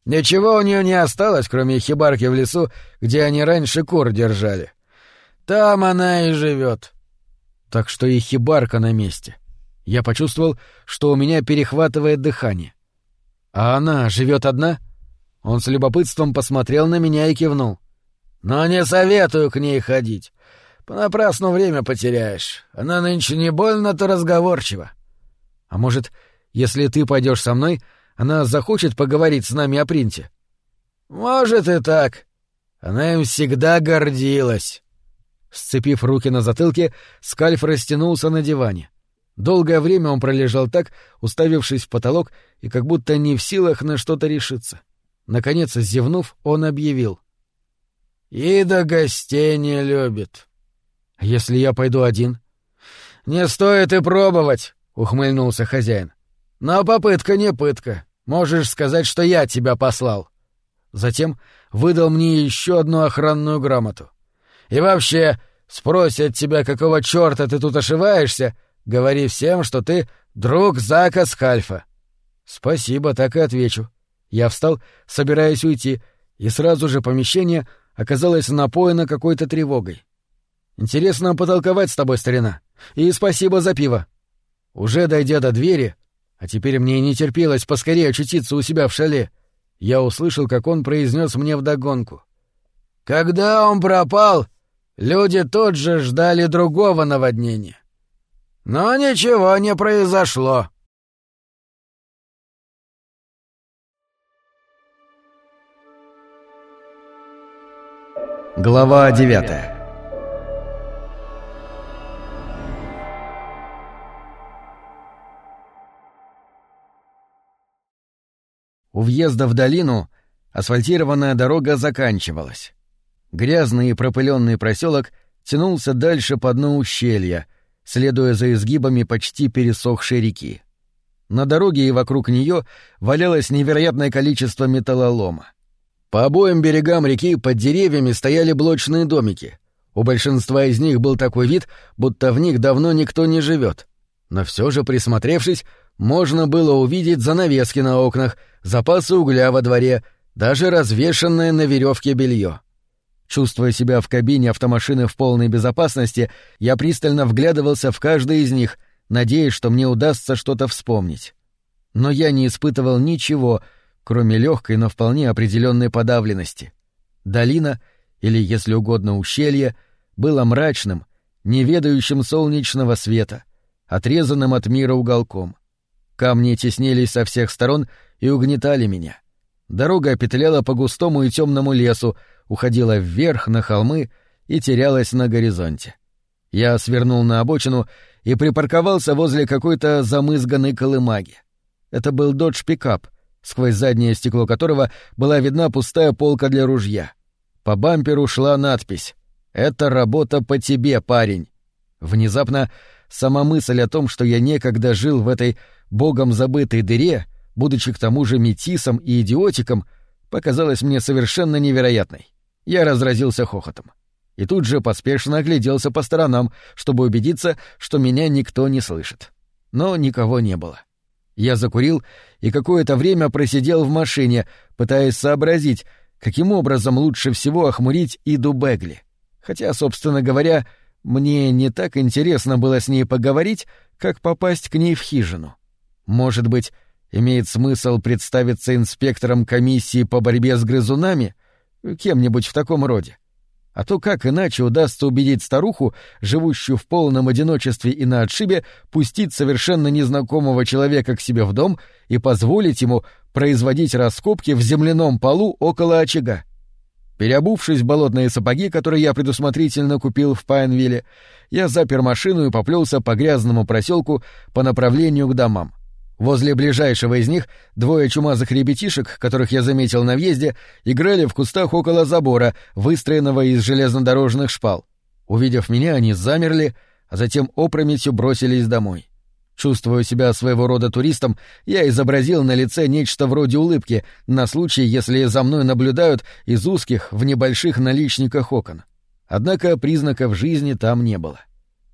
Ничего у нее не осталось, кроме хибарки в лесу, где они раньше кур держали. Там она и живет. Так что и хибарка на месте. Я почувствовал, что у меня перехватывает дыхание. А она живет одна? Он с любопытством посмотрел на меня и кивнул. Но не советую к ней ходить. Понапрасну время потеряешь. Она нынче не больно-то разговорчива. А может, если ты пойдешь со мной, она захочет поговорить с нами о принте? Может и так. Она им всегда гордилась. Сцепив руки на затылке, Скальф растянулся на диване. Долгое время он пролежал так, уставившись в потолок и как будто не в силах на что-то решиться. Наконец, зевнув, он объявил. Ида гостей не любит. Если я пойду один? Не стоит и пробовать, ухмыльнулся хозяин. Но попытка не пытка. Можешь сказать, что я тебя послал. Затем выдал мне еще одну охранную грамоту. И вообще, спросят тебя, какого черта ты тут ошиваешься, говори всем, что ты друг Зака Скальфа. Спасибо, так и отвечу. Я встал, собираясь уйти, и сразу же помещение — оказалась напоена какой-то тревогой. «Интересно потолковать с тобой, старина. И спасибо за пиво». Уже дойдя до двери, а теперь мне не терпелось поскорее очутиться у себя в шале, я услышал, как он произнес мне вдогонку. «Когда он пропал, люди тут же ждали другого наводнения. Но ничего не произошло». Глава девятая У въезда в долину асфальтированная дорога заканчивалась. Грязный и пропыленный проселок тянулся дальше по дну ущелья, следуя за изгибами почти пересохшей реки. На дороге и вокруг нее валялось невероятное количество металлолома. По обоим берегам реки под деревьями стояли блочные домики. У большинства из них был такой вид, будто в них давно никто не живет. Но все же, присмотревшись, можно было увидеть занавески на окнах, запасы угля во дворе, даже развешанное на веревке белье. Чувствуя себя в кабине автомашины в полной безопасности, я пристально вглядывался в каждый из них, надеясь, что мне удастся что-то вспомнить. Но я не испытывал ничего, кроме легкой, но вполне определенной подавленности. Долина, или, если угодно, ущелье, было мрачным, неведающим солнечного света, отрезанным от мира уголком. Камни теснились со всех сторон и угнетали меня. Дорога петляла по густому и темному лесу, уходила вверх на холмы и терялась на горизонте. Я свернул на обочину и припарковался возле какой-то замызганной колымаги. Это был додж-пикап, сквозь заднее стекло которого была видна пустая полка для ружья. По бамперу шла надпись «Это работа по тебе, парень». Внезапно сама мысль о том, что я некогда жил в этой богом забытой дыре, будучи к тому же метисом и идиотиком, показалась мне совершенно невероятной. Я разразился хохотом. И тут же поспешно огляделся по сторонам, чтобы убедиться, что меня никто не слышит. Но никого не было. Я закурил и какое-то время просидел в машине, пытаясь сообразить, каким образом лучше всего охмурить Иду Бегли. Хотя, собственно говоря, мне не так интересно было с ней поговорить, как попасть к ней в хижину. Может быть, имеет смысл представиться инспектором комиссии по борьбе с грызунами, кем-нибудь в таком роде. А то как иначе удастся убедить старуху, живущую в полном одиночестве и на отшибе, пустить совершенно незнакомого человека к себе в дом и позволить ему производить раскопки в земляном полу около очага? Переобувшись в болотные сапоги, которые я предусмотрительно купил в Пайнвилле, я запер машину и поплелся по грязному проселку по направлению к домам. Возле ближайшего из них двое чумазых ребятишек, которых я заметил на въезде, играли в кустах около забора, выстроенного из железнодорожных шпал. Увидев меня, они замерли, а затем опрометью бросились домой. Чувствуя себя своего рода туристом, я изобразил на лице нечто вроде улыбки на случай, если за мной наблюдают из узких в небольших наличниках окон. Однако признаков жизни там не было.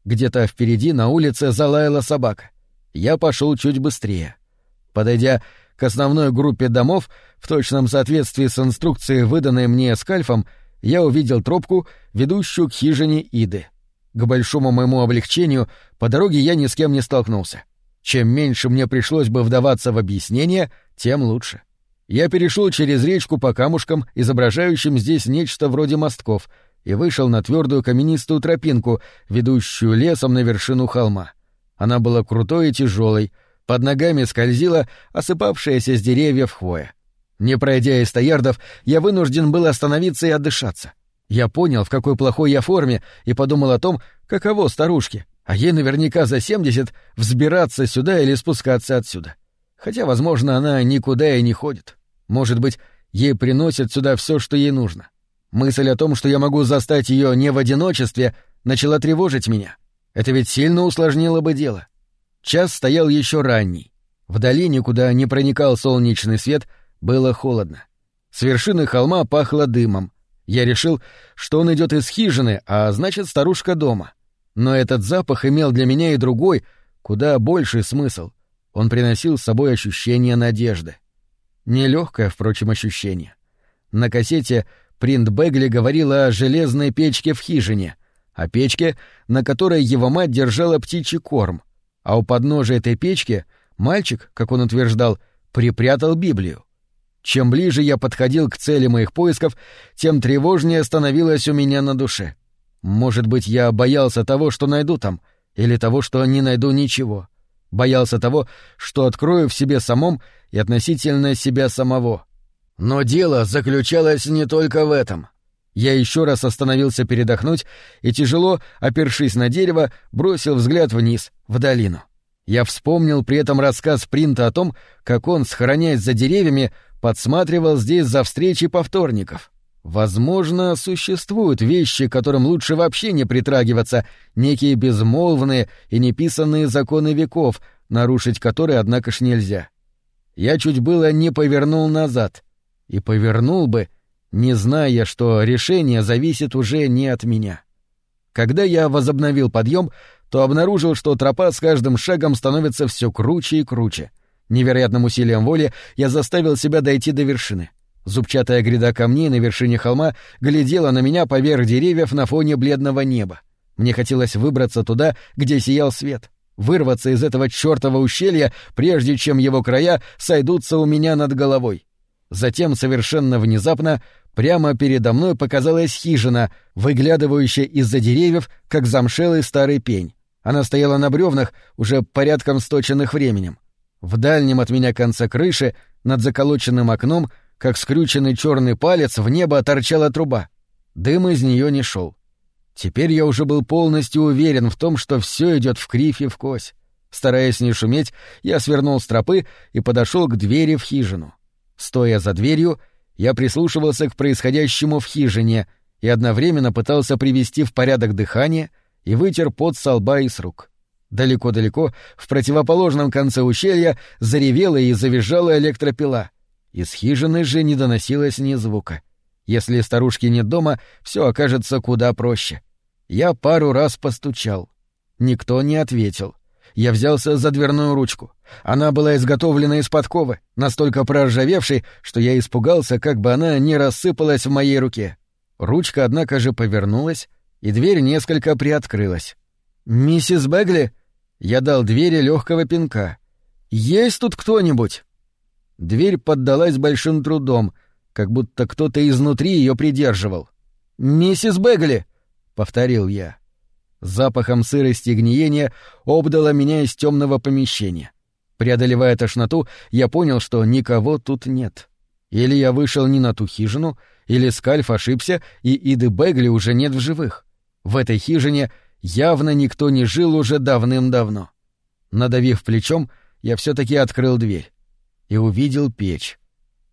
Где-то впереди на улице залаяла собака — я пошел чуть быстрее. Подойдя к основной группе домов, в точном соответствии с инструкцией, выданной мне скальфом, я увидел тропку, ведущую к хижине Иды. К большому моему облегчению, по дороге я ни с кем не столкнулся. Чем меньше мне пришлось бы вдаваться в объяснение, тем лучше. Я перешел через речку по камушкам, изображающим здесь нечто вроде мостков, и вышел на твердую каменистую тропинку, ведущую лесом на вершину холма. Она была крутой и тяжелой, под ногами скользила осыпавшаяся с деревьев хвоя. Не пройдя и ста ярдов, я вынужден был остановиться и отдышаться. Я понял, в какой плохой я форме, и подумал о том, каково старушке, а ей наверняка за семьдесят взбираться сюда или спускаться отсюда. Хотя, возможно, она никуда и не ходит. Может быть, ей приносят сюда все, что ей нужно. Мысль о том, что я могу застать ее не в одиночестве, начала тревожить меня. Это ведь сильно усложнило бы дело. Час стоял еще ранний. В долине, куда не проникал солнечный свет, было холодно. С вершины холма пахло дымом. Я решил, что он идет из хижины, а значит, старушка дома. Но этот запах имел для меня и другой, куда больший смысл. Он приносил с собой ощущение надежды. Нелегкое, впрочем, ощущение. На кассете Принт Бегли говорила о железной печке в хижине, о печке, на которой его мать держала птичий корм, а у подножия этой печки мальчик, как он утверждал, припрятал Библию. Чем ближе я подходил к цели моих поисков, тем тревожнее становилось у меня на душе. Может быть, я боялся того, что найду там, или того, что не найду ничего. Боялся того, что открою в себе самом и относительно себя самого. Но дело заключалось не только в этом. Я еще раз остановился передохнуть и, тяжело опершись на дерево, бросил взгляд вниз, в долину. Я вспомнил при этом рассказ Принта о том, как он, схороняясь за деревьями, подсматривал здесь за встречи повторников. Возможно, существуют вещи, которым лучше вообще не притрагиваться, некие безмолвные и неписанные законы веков, нарушить которые, однако ж, нельзя. Я чуть было не повернул назад. И повернул бы — не зная, что решение зависит уже не от меня. Когда я возобновил подъем, то обнаружил, что тропа с каждым шагом становится все круче и круче. Невероятным усилием воли я заставил себя дойти до вершины. Зубчатая гряда камней на вершине холма глядела на меня поверх деревьев на фоне бледного неба. Мне хотелось выбраться туда, где сиял свет, вырваться из этого чёртова ущелья, прежде чем его края сойдутся у меня над головой. Затем, совершенно внезапно, Прямо передо мной показалась хижина, выглядывающая из-за деревьев, как замшелый старый пень. Она стояла на бревнах, уже порядком сточенных временем. В дальнем от меня конце крыши, над заколоченным окном, как скрюченный черный палец, в небо торчала труба. Дым из нее не шел. Теперь я уже был полностью уверен в том, что все идет в кривь и в кось. Стараясь не шуметь, я свернул с тропы и подошел к двери в хижину. Стоя за дверью, я прислушивался к происходящему в хижине и одновременно пытался привести в порядок дыхание и вытер пот со лба и с рук. Далеко-далеко, в противоположном конце ущелья, заревела и завизжала электропила. Из хижины же не доносилось ни звука. Если старушки нет дома, все окажется куда проще. Я пару раз постучал. Никто не ответил. Я взялся за дверную ручку. Она была изготовлена из подковы, настолько проржавевшей, что я испугался, как бы она не рассыпалась в моей руке. Ручка, однако же, повернулась, и дверь несколько приоткрылась. «Миссис Бегли?» Я дал двери легкого пинка. «Есть тут кто-нибудь?» Дверь поддалась большим трудом, как будто кто-то изнутри ее придерживал. «Миссис Бегли!» — повторил я. Запахом сырости и гниения обдало меня из темного помещения. Преодолевая тошноту, я понял, что никого тут нет. Или я вышел не на ту хижину, или Скальф ошибся, и Иды Бегли уже нет в живых. В этой хижине явно никто не жил уже давным-давно. Надавив плечом, я все-таки открыл дверь и увидел печь.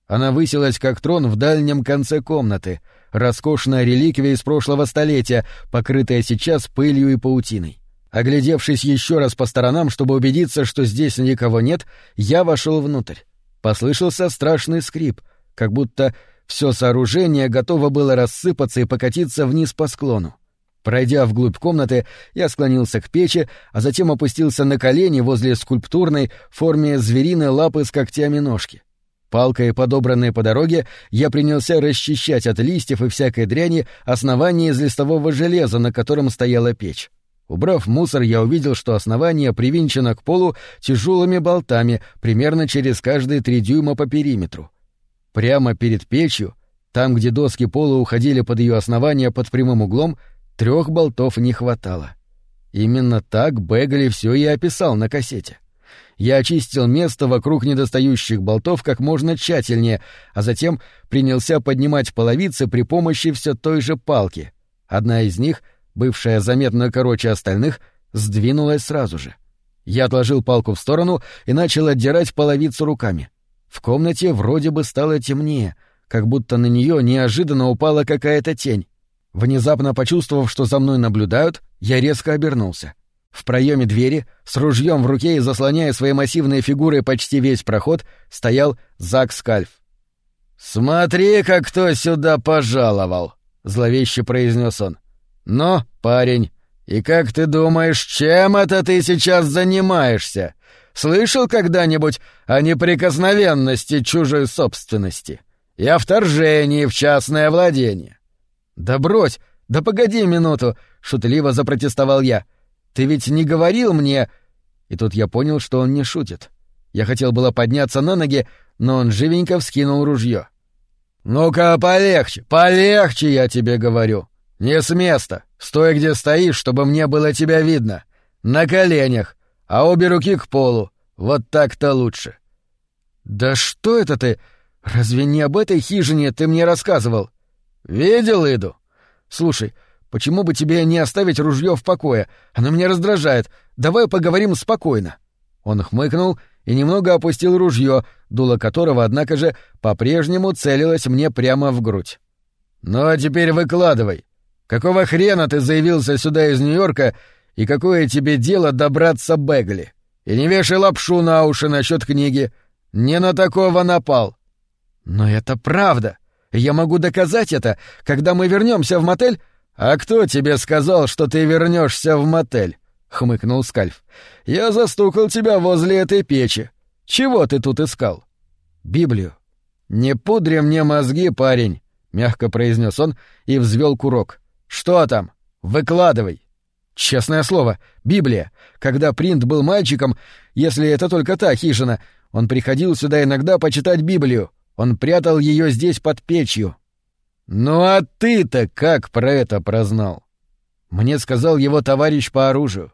Она высилась как трон в дальнем конце комнаты, роскошная реликвия из прошлого столетия, покрытая сейчас пылью и паутиной. Оглядевшись еще раз по сторонам, чтобы убедиться, что здесь никого нет, я вошел внутрь. Послышался страшный скрип, как будто все сооружение готово было рассыпаться и покатиться вниз по склону. Пройдя вглубь комнаты, я склонился к печи, а затем опустился на колени возле скульптурной в форме звериной лапы с когтями ножки. Палкой, подобранной по дороге, я принялся расчищать от листьев и всякой дряни основание из листового железа, на котором стояла печь. Убрав мусор, я увидел, что основание привинчено к полу тяжелыми болтами примерно через каждые три дюйма по периметру. Прямо перед печью, там, где доски пола уходили под ее основание под прямым углом, трех болтов не хватало. Именно так Бегали все и описал на кассете. Я очистил место вокруг недостающих болтов как можно тщательнее, а затем принялся поднимать половицы при помощи все той же палки. Одна из них, бывшая заметно короче остальных, сдвинулась сразу же. Я отложил палку в сторону и начал отдирать половицу руками. В комнате вроде бы стало темнее, как будто на нее неожиданно упала какая-то тень. Внезапно почувствовав, что за мной наблюдают, я резко обернулся. В проеме двери, с ружьем в руке и заслоняя своей массивной фигурой почти весь проход, стоял Зак Скальф. «Смотри, как кто сюда пожаловал!» — зловеще произнес он. «Но, парень, и как ты думаешь, чем это ты сейчас занимаешься? Слышал когда-нибудь о неприкосновенности чужой собственности и о вторжении в частное владение?» «Да брось! Да погоди минуту!» — шутливо запротестовал я — ты ведь не говорил мне...» И тут я понял, что он не шутит. Я хотел было подняться на ноги, но он живенько вскинул ружье. «Ну-ка, полегче, полегче, я тебе говорю. Не с места. Стой, где стоишь, чтобы мне было тебя видно. На коленях, а обе руки к полу. Вот так-то лучше». «Да что это ты? Разве не об этой хижине ты мне рассказывал?» «Видел, Иду? Слушай, Почему бы тебе не оставить ружье в покое? Оно меня раздражает. Давай поговорим спокойно». Он хмыкнул и немного опустил ружье, дуло которого, однако же, по-прежнему целилось мне прямо в грудь. «Ну а теперь выкладывай. Какого хрена ты заявился сюда из Нью-Йорка, и какое тебе дело добраться Бегли? И не вешай лапшу на уши насчет книги. Не на такого напал». «Но это правда. Я могу доказать это. Когда мы вернемся в мотель, «А кто тебе сказал, что ты вернешься в мотель?» — хмыкнул Скальф. «Я застукал тебя возле этой печи. Чего ты тут искал?» «Библию». «Не пудри мне мозги, парень», — мягко произнес он и взвел курок. «Что там? Выкладывай». «Честное слово, Библия. Когда Принт был мальчиком, если это только та хижина, он приходил сюда иногда почитать Библию. Он прятал ее здесь под печью. «Ну а ты-то как про это прознал?» Мне сказал его товарищ по оружию.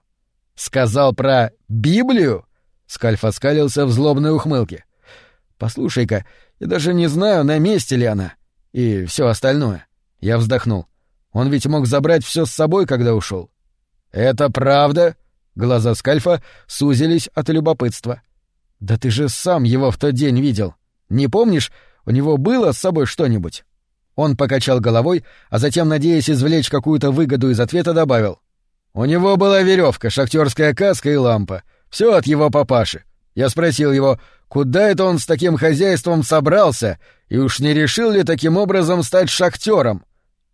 «Сказал про Библию?» Скальф оскалился в злобной ухмылке. «Послушай-ка, я даже не знаю, на месте ли она. И все остальное». Я вздохнул. Он ведь мог забрать все с собой, когда ушел. «Это правда?» Глаза Скальфа сузились от любопытства. «Да ты же сам его в тот день видел. Не помнишь, у него было с собой что-нибудь?» Он покачал головой, а затем, надеясь извлечь какую-то выгоду из ответа, добавил. «У него была веревка, шахтерская каска и лампа. Все от его папаши. Я спросил его, куда это он с таким хозяйством собрался, и уж не решил ли таким образом стать шахтером.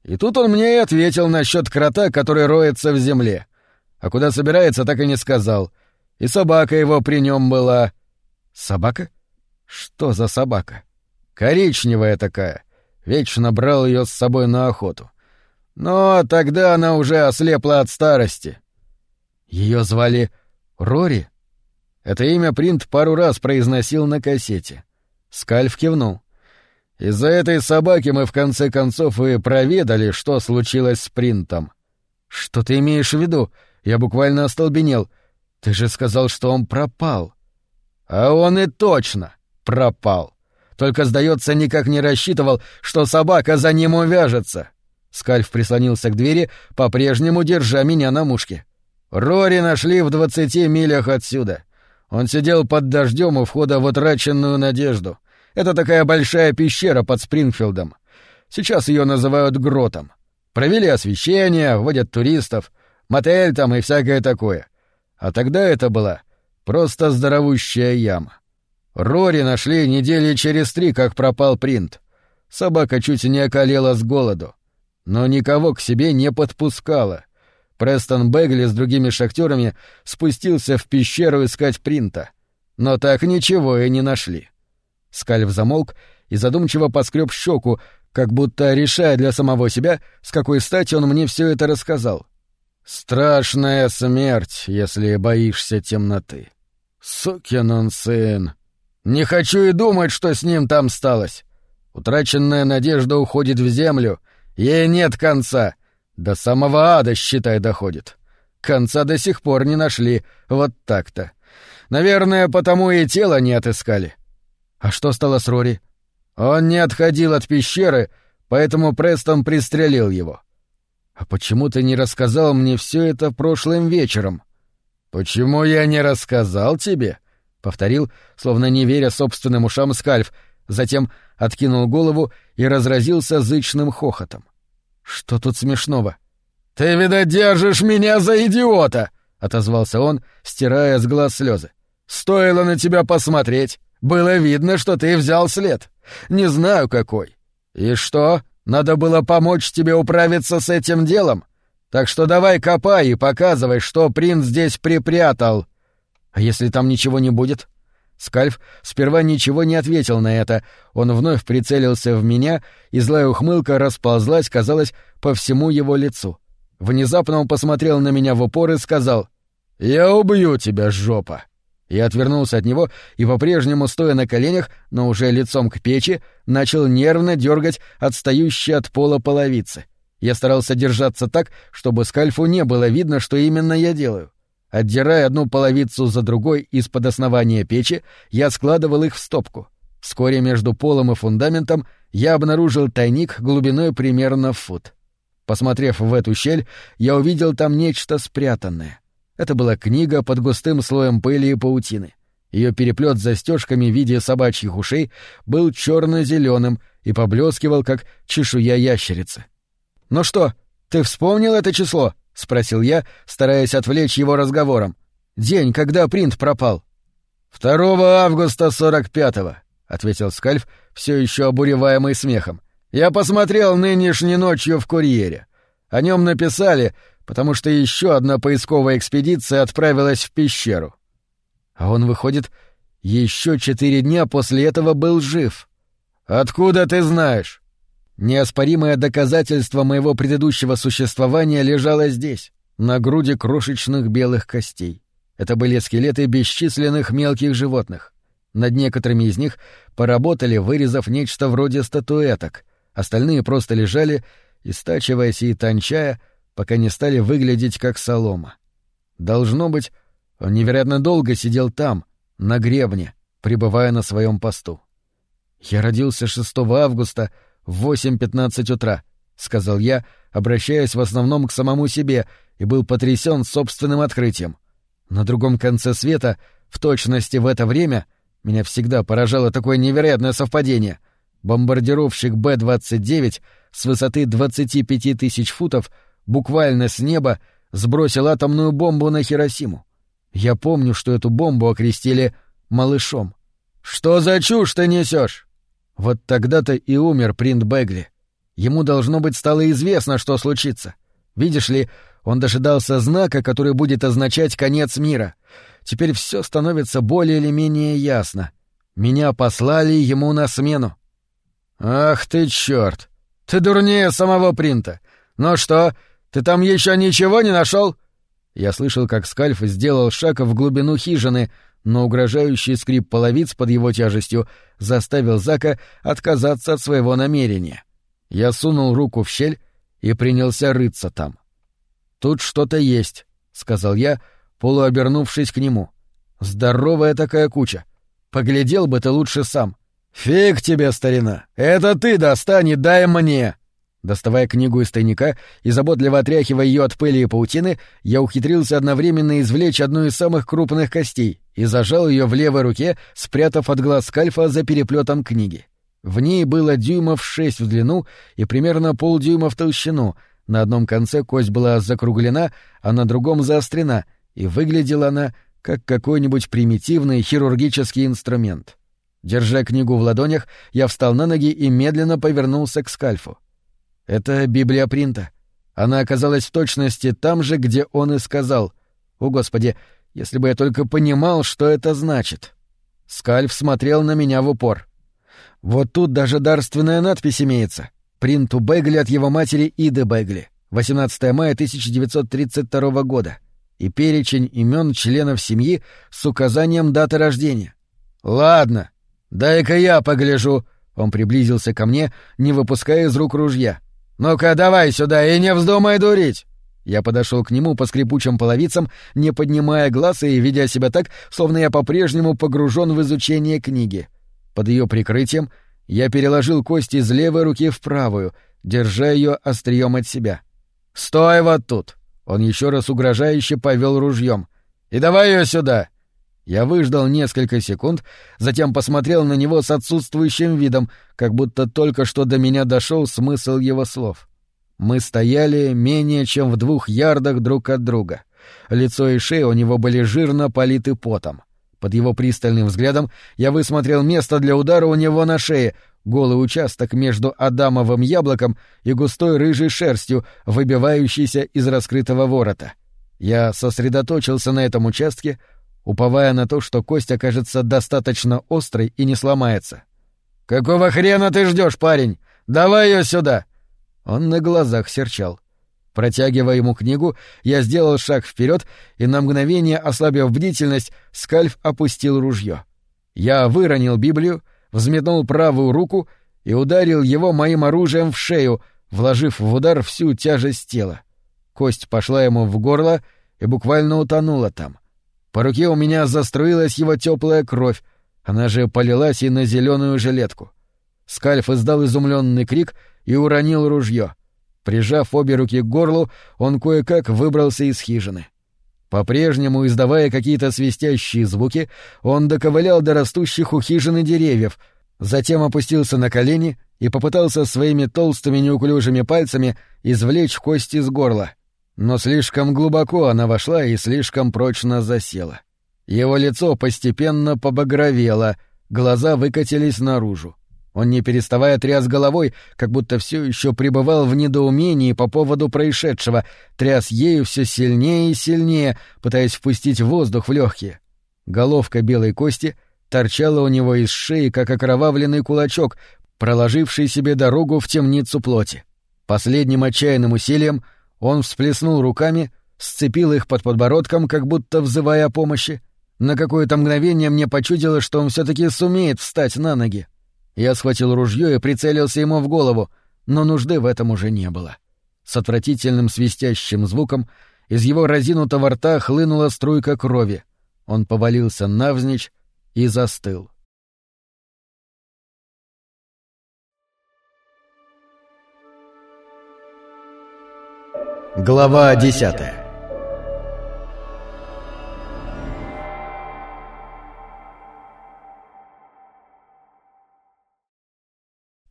И тут он мне и ответил насчет крота, который роется в земле. А куда собирается, так и не сказал. И собака его при нем была. Собака? Что за собака? Коричневая такая. Вечно брал ее с собой на охоту. Но тогда она уже ослепла от старости. Ее звали Рори? Это имя Принт пару раз произносил на кассете. Скальф кивнул. Из-за этой собаки мы в конце концов и проведали, что случилось с Принтом. Что ты имеешь в виду? Я буквально остолбенел. Ты же сказал, что он пропал. А он и точно пропал. Только, сдается, никак не рассчитывал, что собака за ним увяжется. Скальф прислонился к двери, по-прежнему держа меня на мушке. Рори нашли в двадцати милях отсюда. Он сидел под дождем у входа в утраченную надежду. Это такая большая пещера под Спрингфилдом. Сейчас ее называют гротом. Провели освещение, водят туристов, мотель там и всякое такое. А тогда это была просто здоровущая яма. Рори нашли недели через три, как пропал принт. Собака чуть не околела с голоду. Но никого к себе не подпускала. Престон Бегли с другими шахтерами спустился в пещеру искать принта. Но так ничего и не нашли. Скальв замолк и задумчиво поскреб щеку, как будто решая для самого себя, с какой стати он мне все это рассказал. «Страшная смерть, если боишься темноты. Сукин он сын. Не хочу и думать, что с ним там сталось. Утраченная надежда уходит в землю, ей нет конца. До самого ада, считай, доходит. Конца до сих пор не нашли, вот так-то. Наверное, потому и тело не отыскали. А что стало с Рори? Он не отходил от пещеры, поэтому Престон пристрелил его. А почему ты не рассказал мне все это прошлым вечером? Почему я не рассказал тебе? повторил, словно не веря собственным ушам Скальф, затем откинул голову и разразился зычным хохотом. «Что тут смешного?» «Ты, видать, держишь меня за идиота!» — отозвался он, стирая с глаз слезы. «Стоило на тебя посмотреть. Было видно, что ты взял след. Не знаю, какой. И что, надо было помочь тебе управиться с этим делом? Так что давай копай и показывай, что принц здесь припрятал». «А если там ничего не будет?» Скальф сперва ничего не ответил на это. Он вновь прицелился в меня, и злая ухмылка расползлась, казалось, по всему его лицу. Внезапно он посмотрел на меня в упор и сказал «Я убью тебя, жопа!» Я отвернулся от него и, по-прежнему стоя на коленях, но уже лицом к печи, начал нервно дергать отстающие от пола половицы. Я старался держаться так, чтобы скальфу не было видно, что именно я делаю. Отдирая одну половицу за другой из-под основания печи, я складывал их в стопку. Вскоре между полом и фундаментом я обнаружил тайник глубиной примерно в фут. Посмотрев в эту щель, я увидел там нечто спрятанное. Это была книга под густым слоем пыли и паутины. Ее переплет с застежками в виде собачьих ушей был черно-зеленым и поблескивал, как чешуя ящерицы. «Ну что, ты вспомнил это число?» — спросил я, стараясь отвлечь его разговором. «День, когда принт пропал». «Второго августа сорок пятого», — ответил Скальф, все еще обуреваемый смехом. «Я посмотрел нынешней ночью в курьере. О нем написали, потому что еще одна поисковая экспедиция отправилась в пещеру». «А он, выходит, еще четыре дня после этого был жив». «Откуда ты знаешь?» Неоспоримое доказательство моего предыдущего существования лежало здесь, на груди крошечных белых костей. Это были скелеты бесчисленных мелких животных. Над некоторыми из них поработали, вырезав нечто вроде статуэток. Остальные просто лежали, истачиваясь и тончая, пока не стали выглядеть как солома. Должно быть, он невероятно долго сидел там, на гребне, пребывая на своем посту. Я родился 6 августа — в восемь пятнадцать утра», — сказал я, обращаясь в основном к самому себе, и был потрясен собственным открытием. На другом конце света, в точности в это время, меня всегда поражало такое невероятное совпадение. Бомбардировщик Б-29 с высоты 25 тысяч футов буквально с неба сбросил атомную бомбу на Хиросиму. Я помню, что эту бомбу окрестили «малышом». «Что за чушь ты несешь? Вот тогда-то и умер принт Бегли. Ему, должно быть, стало известно, что случится. Видишь ли, он дожидался знака, который будет означать конец мира. теперь все становится более или менее ясно. Меня послали ему на смену. «Ах ты черт! Ты дурнее самого принта! Ну что, ты там еще ничего не нашел? Я слышал, как Скальф сделал шаг в глубину хижины, но угрожающий скрип половиц под его тяжестью заставил Зака отказаться от своего намерения. Я сунул руку в щель и принялся рыться там. «Тут что-то есть», — сказал я, полуобернувшись к нему. «Здоровая такая куча. Поглядел бы ты лучше сам». «Фиг тебе, старина! Это ты достань и дай мне!» Доставая книгу из тайника и заботливо отряхивая ее от пыли и паутины, я ухитрился одновременно извлечь одну из самых крупных костей и зажал ее в левой руке, спрятав от глаз скальфа за переплетом книги. В ней было дюймов шесть в длину и примерно полдюйма в толщину. На одном конце кость была закруглена, а на другом заострена, и выглядела она как какой-нибудь примитивный хирургический инструмент. Держа книгу в ладонях, я встал на ноги и медленно повернулся к скальфу. Это Библия Принта. Она оказалась в точности там же, где он и сказал. О, Господи, если бы я только понимал, что это значит. Скальф смотрел на меня в упор. Вот тут даже дарственная надпись имеется. Принту Бегли от его матери Иды Бегли. 18 мая 1932 года. И перечень имен членов семьи с указанием даты рождения. «Ладно, дай-ка я погляжу», — он приблизился ко мне, не выпуская из рук ружья. «Ну-ка, давай сюда и не вздумай дурить!» Я подошел к нему по скрипучим половицам, не поднимая глаз и ведя себя так, словно я по-прежнему погружен в изучение книги. Под ее прикрытием я переложил кость из левой руки в правую, держа ее острием от себя. «Стой вот тут!» Он еще раз угрожающе повел ружьем. «И давай ее сюда!» Я выждал несколько секунд, затем посмотрел на него с отсутствующим видом, как будто только что до меня дошел смысл его слов. Мы стояли менее чем в двух ярдах друг от друга. Лицо и шея у него были жирно политы потом. Под его пристальным взглядом я высмотрел место для удара у него на шее, голый участок между адамовым яблоком и густой рыжей шерстью, выбивающейся из раскрытого ворота. Я сосредоточился на этом участке, уповая на то, что кость окажется достаточно острой и не сломается. «Какого хрена ты ждешь, парень? Давай ее сюда!» Он на глазах серчал. Протягивая ему книгу, я сделал шаг вперед и на мгновение, ослабив бдительность, скальф опустил ружье. Я выронил Библию, взметнул правую руку и ударил его моим оружием в шею, вложив в удар всю тяжесть тела. Кость пошла ему в горло и буквально утонула там. По руке у меня заструилась его теплая кровь, она же полилась и на зеленую жилетку. Скальф издал изумленный крик и уронил ружье. Прижав обе руки к горлу, он кое-как выбрался из хижины. По-прежнему, издавая какие-то свистящие звуки, он доковылял до растущих у хижины деревьев, затем опустился на колени и попытался своими толстыми неуклюжими пальцами извлечь кость из горла. Но слишком глубоко она вошла и слишком прочно засела. Его лицо постепенно побагровело, глаза выкатились наружу. Он, не переставая, тряс головой, как будто все еще пребывал в недоумении по поводу происшедшего, тряс ею все сильнее и сильнее, пытаясь впустить воздух в легкие. Головка белой кости торчала у него из шеи, как окровавленный кулачок, проложивший себе дорогу в темницу плоти. Последним отчаянным усилием — он всплеснул руками, сцепил их под подбородком, как будто взывая о помощи. На какое-то мгновение мне почудилось, что он все-таки сумеет встать на ноги. Я схватил ружье и прицелился ему в голову, но нужды в этом уже не было. С отвратительным свистящим звуком из его разинутого рта хлынула струйка крови. Он повалился навзничь и застыл. Глава десятая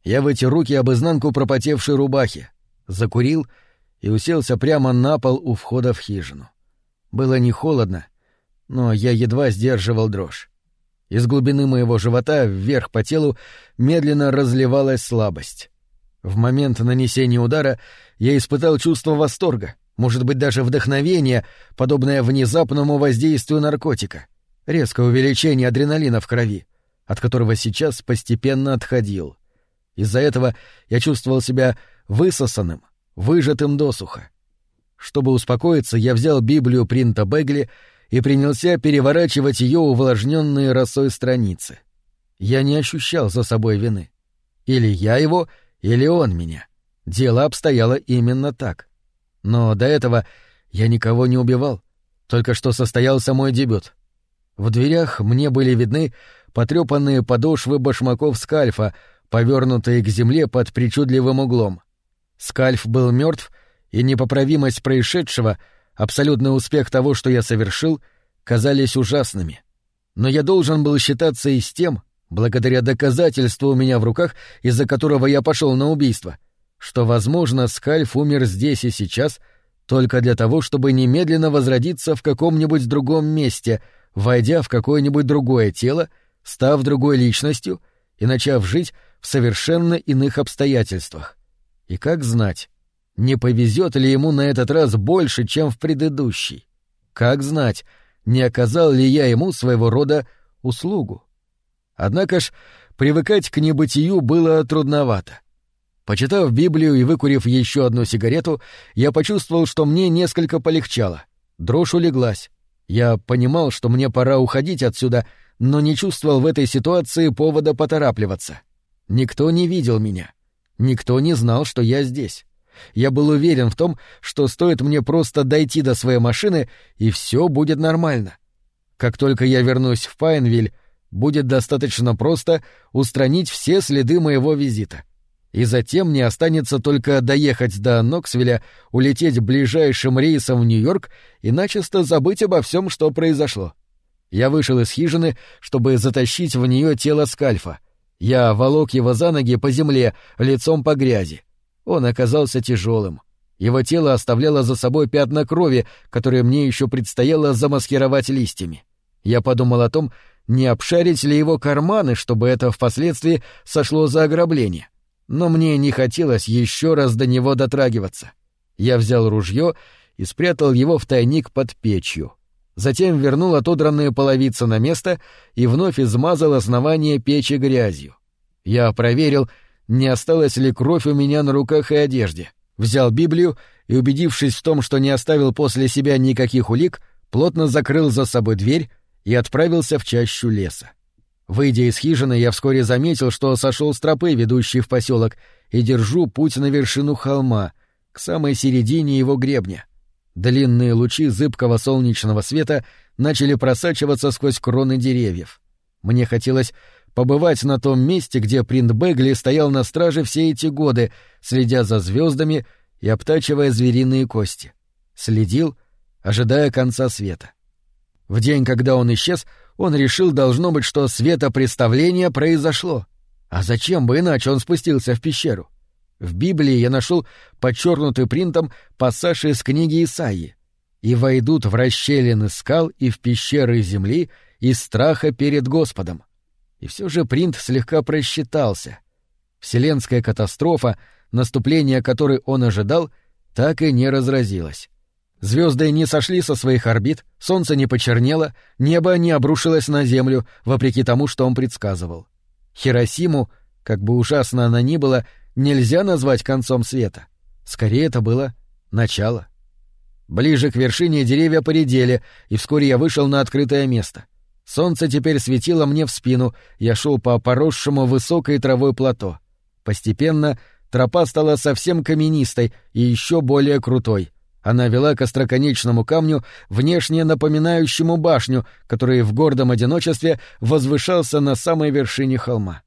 Я вытер руки об изнанку пропотевшей рубахи, закурил и уселся прямо на пол у входа в хижину. Было не холодно, но я едва сдерживал дрожь. Из глубины моего живота вверх по телу медленно разливалась слабость. В момент нанесения удара я испытал чувство восторга, может быть даже вдохновение, подобное внезапному воздействию наркотика, резкое увеличение адреналина в крови, от которого сейчас постепенно отходил. Из-за этого я чувствовал себя высосанным, выжатым досуха. Чтобы успокоиться, я взял Библию принта Бегли и принялся переворачивать ее увлажненные росой страницы. Я не ощущал за собой вины. Или я его, или он меня. Дело обстояло именно так. Но до этого я никого не убивал. Только что состоялся мой дебют. В дверях мне были видны потрепанные подошвы башмаков скальфа, повернутые к земле под причудливым углом. Скальф был мертв, и непоправимость происшедшего, абсолютный успех того, что я совершил, казались ужасными. Но я должен был считаться и с тем, благодаря доказательству у меня в руках, из-за которого я пошел на убийство, что, возможно, Скальф умер здесь и сейчас только для того, чтобы немедленно возродиться в каком-нибудь другом месте, войдя в какое-нибудь другое тело, став другой личностью и начав жить в совершенно иных обстоятельствах. И как знать, не повезет ли ему на этот раз больше, чем в предыдущий? Как знать, не оказал ли я ему своего рода услугу? Однако ж, привыкать к небытию было трудновато. Почитав Библию и выкурив еще одну сигарету, я почувствовал, что мне несколько полегчало. Дрожь улеглась. Я понимал, что мне пора уходить отсюда, но не чувствовал в этой ситуации повода поторапливаться. Никто не видел меня. Никто не знал, что я здесь. Я был уверен в том, что стоит мне просто дойти до своей машины, и все будет нормально. Как только я вернусь в Пайнвиль, будет достаточно просто устранить все следы моего визита. И затем мне останется только доехать до Ноксвилля, улететь ближайшим рейсом в Нью-Йорк и начисто забыть обо всем, что произошло. Я вышел из хижины, чтобы затащить в нее тело скальфа — я волок его за ноги по земле, лицом по грязи. Он оказался тяжелым. Его тело оставляло за собой пятна крови, которые мне еще предстояло замаскировать листьями. Я подумал о том, не обшарить ли его карманы, чтобы это впоследствии сошло за ограбление. Но мне не хотелось еще раз до него дотрагиваться. Я взял ружье и спрятал его в тайник под печью затем вернул отодранные половицы на место и вновь измазал основание печи грязью. Я проверил, не осталась ли кровь у меня на руках и одежде, взял Библию и, убедившись в том, что не оставил после себя никаких улик, плотно закрыл за собой дверь и отправился в чащу леса. Выйдя из хижины, я вскоре заметил, что сошел с тропы, ведущей в поселок, и держу путь на вершину холма, к самой середине его гребня. Длинные лучи зыбкого солнечного света начали просачиваться сквозь кроны деревьев. Мне хотелось побывать на том месте, где принт Бегли стоял на страже все эти годы, следя за звездами и обтачивая звериные кости. Следил, ожидая конца света. В день, когда он исчез, он решил, должно быть, что светопреставление произошло. А зачем бы иначе он спустился в пещеру? В Библии я нашел подчеркнутый принтом пассаж из книги Исаии. «И войдут в расщелины скал и в пещеры земли из страха перед Господом». И все же принт слегка просчитался. Вселенская катастрофа, наступление которой он ожидал, так и не разразилась. Звезды не сошли со своих орбит, солнце не почернело, небо не обрушилось на землю, вопреки тому, что он предсказывал. Хиросиму, как бы ужасно она ни была, нельзя назвать концом света. Скорее, это было начало. Ближе к вершине деревья поредели, и вскоре я вышел на открытое место. Солнце теперь светило мне в спину, я шел по поросшему высокой травой плато. Постепенно тропа стала совсем каменистой и еще более крутой. Она вела к остроконечному камню, внешне напоминающему башню, который в гордом одиночестве возвышался на самой вершине холма.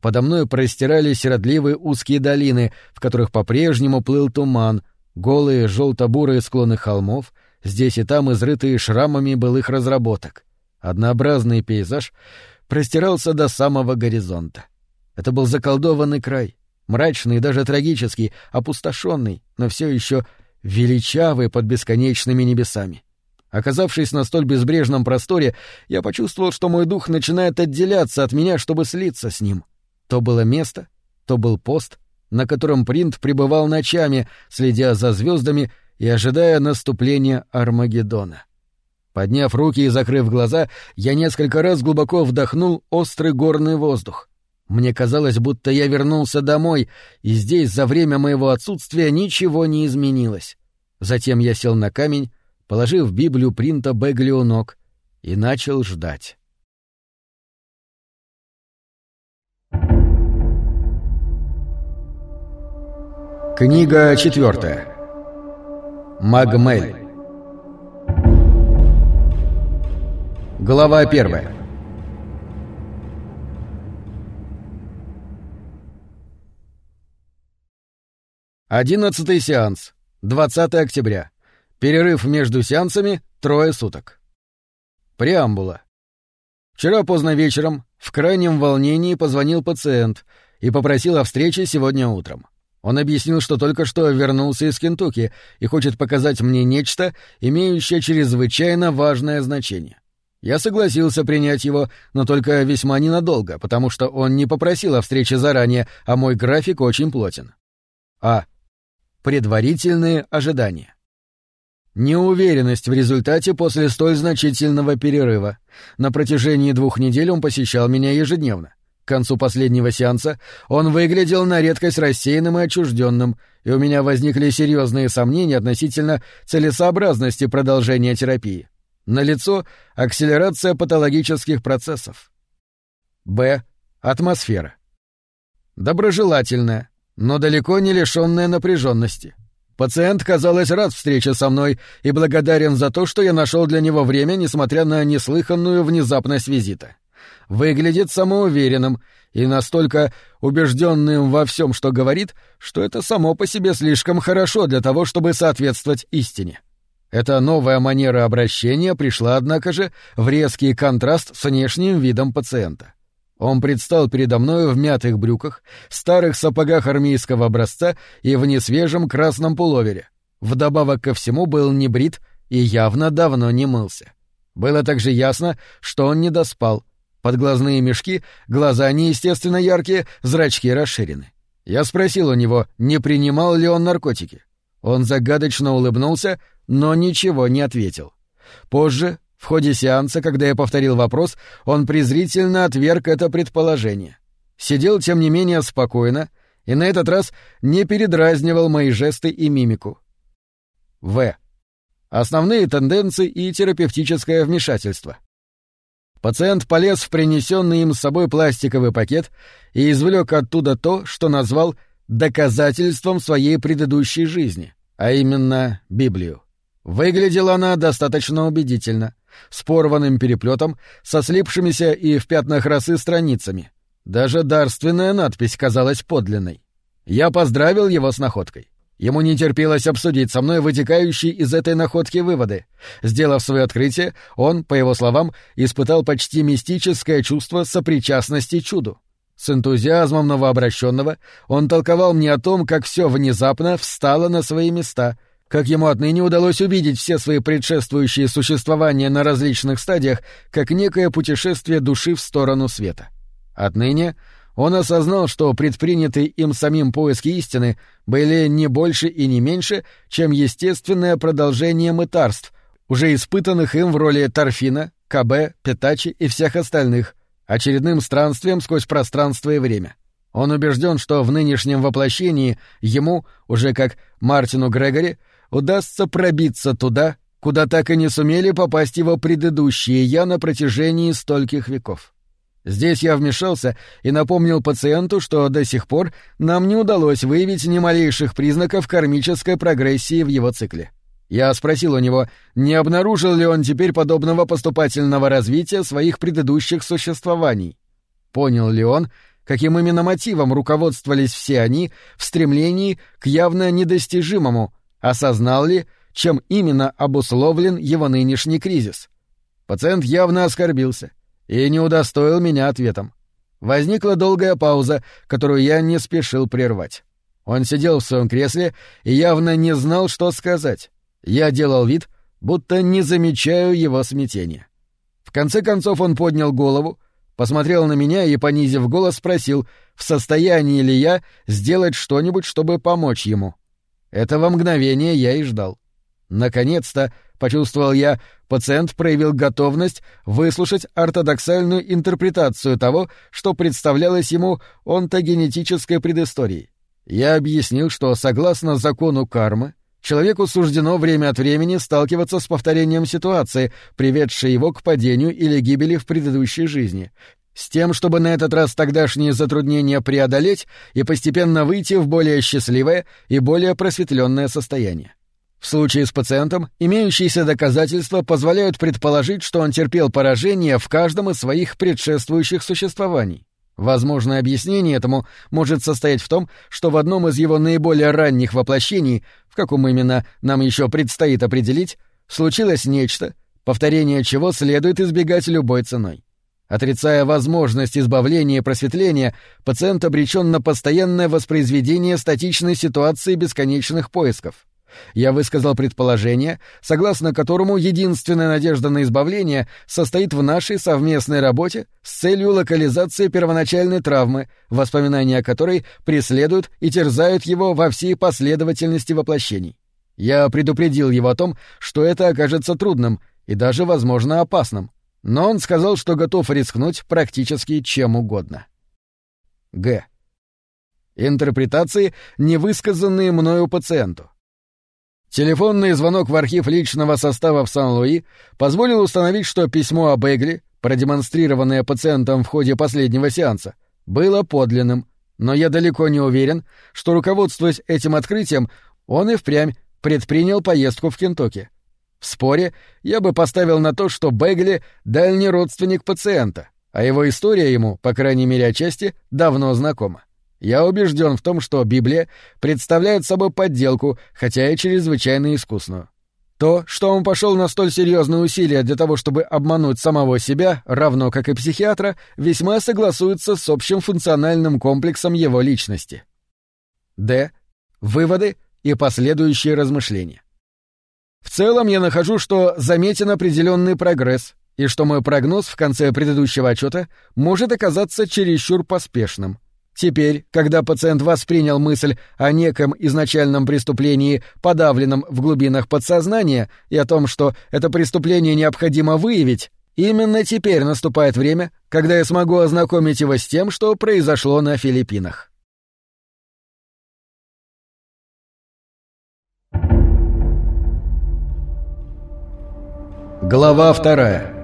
Подо мной простирались родливые узкие долины, в которых по-прежнему плыл туман, голые желто-бурые склоны холмов, здесь и там изрытые шрамами былых разработок. Однообразный пейзаж простирался до самого горизонта. Это был заколдованный край, мрачный даже трагический, опустошенный, но все еще величавый под бесконечными небесами. Оказавшись на столь безбрежном просторе, я почувствовал, что мой дух начинает отделяться от меня, чтобы слиться с ним. То было место, то был пост, на котором принт пребывал ночами, следя за звездами и ожидая наступления Армагеддона. Подняв руки и закрыв глаза, я несколько раз глубоко вдохнул острый горный воздух. Мне казалось, будто я вернулся домой, и здесь за время моего отсутствия ничего не изменилось. Затем я сел на камень, положив Библию принта Бегли у ног, и начал ждать. Книга четвертая. Магмель. Глава первая. Одиннадцатый сеанс. 20 октября. Перерыв между сеансами — трое суток. Преамбула. Вчера поздно вечером в крайнем волнении позвонил пациент и попросил о встрече сегодня утром. Он объяснил, что только что вернулся из Кентукки и хочет показать мне нечто, имеющее чрезвычайно важное значение. Я согласился принять его, но только весьма ненадолго, потому что он не попросил о встрече заранее, а мой график очень плотен. А. Предварительные ожидания. Неуверенность в результате после столь значительного перерыва. На протяжении двух недель он посещал меня ежедневно. К концу последнего сеанса он выглядел на редкость рассеянным и отчужденным, и у меня возникли серьезные сомнения относительно целесообразности продолжения терапии. Налицо акселерация патологических процессов. Б. Атмосфера. Доброжелательная, но далеко не лишенная напряженности. Пациент, казалось, рад встрече со мной и благодарен за то, что я нашел для него время, несмотря на неслыханную внезапность визита. Выглядит самоуверенным и настолько убежденным во всем, что говорит, что это само по себе слишком хорошо для того, чтобы соответствовать истине. Эта новая манера обращения пришла, однако же, в резкий контраст с внешним видом пациента. Он предстал передо мною в мятых брюках, старых сапогах армейского образца и в несвежем красном пуловере. Вдобавок ко всему был не брит и явно давно не мылся. Было также ясно, что он не доспал. Подглазные мешки, глаза неестественно яркие, зрачки расширены. Я спросил у него, не принимал ли он наркотики. Он загадочно улыбнулся, но ничего не ответил. Позже, в ходе сеанса, когда я повторил вопрос, он презрительно отверг это предположение. Сидел, тем не менее, спокойно и на этот раз не передразнивал мои жесты и мимику. В. Основные тенденции и терапевтическое вмешательство. Пациент полез в принесенный им с собой пластиковый пакет и извлек оттуда то, что назвал доказательством своей предыдущей жизни, а именно Библию. Выглядела она достаточно убедительно, с порванным переплетом, со слипшимися и в пятнах росы страницами. Даже дарственная надпись казалась подлинной. Я поздравил его с находкой. Ему не терпелось обсудить со мной вытекающие из этой находки выводы. Сделав свое открытие, он, по его словам, испытал почти мистическое чувство сопричастности чуду. С энтузиазмом новообращенного он толковал мне о том, как все внезапно встало на свои места — как ему отныне удалось увидеть все свои предшествующие существования на различных стадиях, как некое путешествие души в сторону света. Отныне он осознал, что предпринятые им самим поиски истины были не больше и не меньше, чем естественное продолжение мытарств, уже испытанных им в роли Торфина, КБ, Петачи и всех остальных, очередным странствием сквозь пространство и время. Он убежден, что в нынешнем воплощении ему, уже как Мартину Грегори, удастся пробиться туда, куда так и не сумели попасть его предыдущие я на протяжении стольких веков. Здесь я вмешался и напомнил пациенту, что до сих пор нам не удалось выявить ни малейших признаков кармической прогрессии в его цикле. Я спросил у него, не обнаружил ли он теперь подобного поступательного развития своих предыдущих существований. Понял ли он, каким именно мотивом руководствовались все они в стремлении к явно недостижимому, осознал ли, чем именно обусловлен его нынешний кризис. Пациент явно оскорбился и не удостоил меня ответом. Возникла долгая пауза, которую я не спешил прервать. Он сидел в своем кресле и явно не знал, что сказать. Я делал вид, будто не замечаю его смятения. В конце концов он поднял голову, посмотрел на меня и, понизив голос, спросил, в состоянии ли я сделать что-нибудь, чтобы помочь ему. Этого мгновения я и ждал. Наконец-то, почувствовал я, пациент проявил готовность выслушать ортодоксальную интерпретацию того, что представлялось ему онтогенетической предысторией. Я объяснил, что, согласно закону кармы, человеку суждено время от времени сталкиваться с повторением ситуации, приведшей его к падению или гибели в предыдущей жизни, с тем, чтобы на этот раз тогдашние затруднения преодолеть и постепенно выйти в более счастливое и более просветленное состояние. В случае с пациентом имеющиеся доказательства позволяют предположить, что он терпел поражение в каждом из своих предшествующих существований. Возможное объяснение этому может состоять в том, что в одном из его наиболее ранних воплощений, в каком именно нам еще предстоит определить, случилось нечто, повторение чего следует избегать любой ценой. Отрицая возможность избавления просветления, пациент обречен на постоянное воспроизведение статичной ситуации бесконечных поисков. Я высказал предположение, согласно которому единственная надежда на избавление состоит в нашей совместной работе с целью локализации первоначальной травмы, воспоминания о которой преследуют и терзают его во всей последовательности воплощений. Я предупредил его о том, что это окажется трудным и даже, возможно, опасным, но он сказал, что готов рискнуть практически чем угодно. Г. Интерпретации, невысказанные мною пациенту. Телефонный звонок в архив личного состава в Сан-Луи позволил установить, что письмо о Бегли, продемонстрированное пациентом в ходе последнего сеанса, было подлинным, но я далеко не уверен, что, руководствуясь этим открытием, он и впрямь предпринял поездку в Кентукки. В споре я бы поставил на то, что Бегли — дальний родственник пациента, а его история ему, по крайней мере отчасти, давно знакома. Я убежден в том, что Библия представляет собой подделку, хотя и чрезвычайно искусную. То, что он пошел на столь серьезные усилия для того, чтобы обмануть самого себя, равно как и психиатра, весьма согласуется с общим функциональным комплексом его личности. Д. Выводы и последующие размышления. В целом я нахожу, что заметен определенный прогресс, и что мой прогноз в конце предыдущего отчета может оказаться чересчур поспешным — Теперь, когда пациент воспринял мысль о неком изначальном преступлении, подавленном в глубинах подсознания, и о том, что это преступление необходимо выявить, именно теперь наступает время, когда я смогу ознакомить его с тем, что произошло на Филиппинах. Глава вторая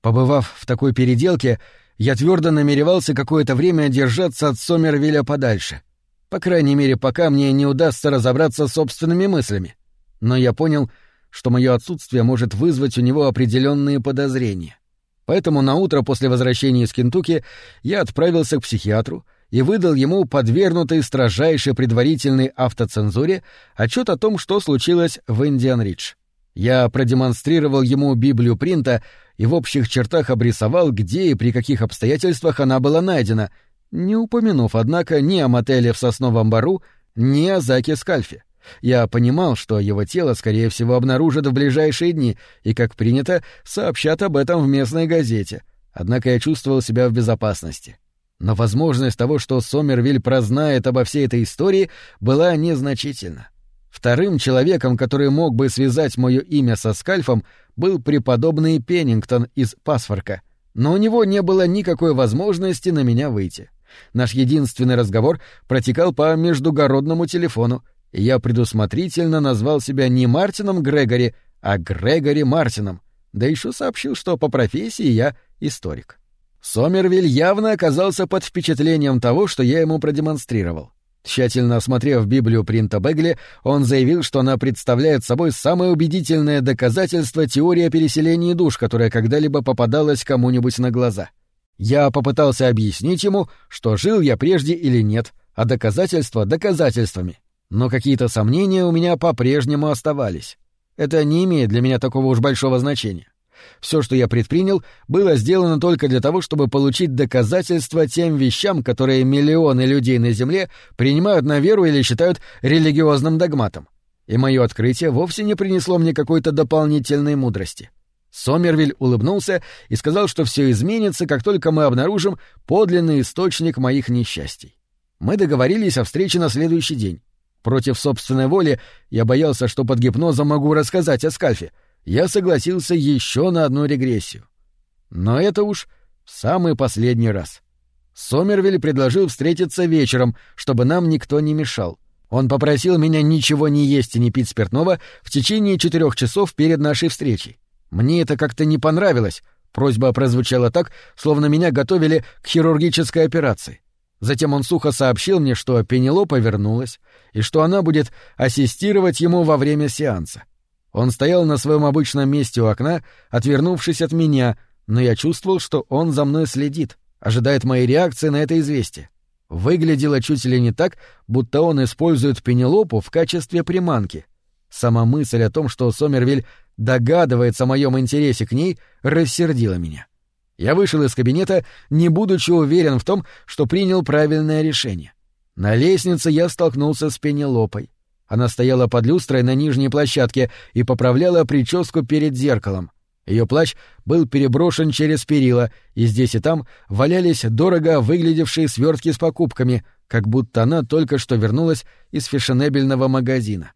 Побывав в такой переделке, я твердо намеревался какое-то время держаться от Сомервилля подальше. По крайней мере, пока мне не удастся разобраться с собственными мыслями. Но я понял, что мое отсутствие может вызвать у него определенные подозрения. Поэтому на утро после возвращения из Кентукки я отправился к психиатру и выдал ему подвергнутый строжайшей предварительной автоцензуре отчет о том, что случилось в Индиан-Ридж. Я продемонстрировал ему Библию принта и в общих чертах обрисовал, где и при каких обстоятельствах она была найдена, не упомянув, однако, ни о мотеле в Сосновом Бару, ни о Заке Скальфе. Я понимал, что его тело, скорее всего, обнаружат в ближайшие дни, и, как принято, сообщат об этом в местной газете. Однако я чувствовал себя в безопасности. Но возможность того, что Сомервиль прознает обо всей этой истории, была незначительна. Вторым человеком, который мог бы связать мое имя со Скальфом, был преподобный Пеннингтон из Пасфорка, но у него не было никакой возможности на меня выйти. Наш единственный разговор протекал по междугородному телефону, и я предусмотрительно назвал себя не Мартином Грегори, а Грегори Мартином, да еще сообщил, что по профессии я историк. Сомервиль явно оказался под впечатлением того, что я ему продемонстрировал. Тщательно осмотрев Библию Принта Бегли, он заявил, что она представляет собой самое убедительное доказательство теории о переселении душ, которая когда-либо попадалась кому-нибудь на глаза. Я попытался объяснить ему, что жил я прежде или нет, а доказательства — доказательствами. Но какие-то сомнения у меня по-прежнему оставались. Это не имеет для меня такого уж большого значения. Все, что я предпринял, было сделано только для того, чтобы получить доказательства тем вещам, которые миллионы людей на Земле принимают на веру или считают религиозным догматом. И мое открытие вовсе не принесло мне какой-то дополнительной мудрости. Сомервиль улыбнулся и сказал, что все изменится, как только мы обнаружим подлинный источник моих несчастий. Мы договорились о встрече на следующий день. Против собственной воли я боялся, что под гипнозом могу рассказать о Скальфе. Я согласился еще на одну регрессию. Но это уж в самый последний раз. Сомервиль предложил встретиться вечером, чтобы нам никто не мешал. Он попросил меня ничего не есть и не пить спиртного в течение четырех часов перед нашей встречей. Мне это как-то не понравилось. Просьба прозвучала так, словно меня готовили к хирургической операции. Затем он сухо сообщил мне, что Пенелопа вернулась, и что она будет ассистировать ему во время сеанса. Он стоял на своем обычном месте у окна, отвернувшись от меня, но я чувствовал, что он за мной следит, ожидает моей реакции на это известие. Выглядело чуть ли не так, будто он использует Пенелопу в качестве приманки. Сама мысль о том, что Сомервиль догадывается о моем интересе к ней, рассердила меня. Я вышел из кабинета, не будучи уверен в том, что принял правильное решение. На лестнице я столкнулся с Пенелопой. Она стояла под люстрой на нижней площадке и поправляла прическу перед зеркалом. Ее плащ был переброшен через перила, и здесь и там валялись дорого выглядевшие свертки с покупками, как будто она только что вернулась из фешенебельного магазина.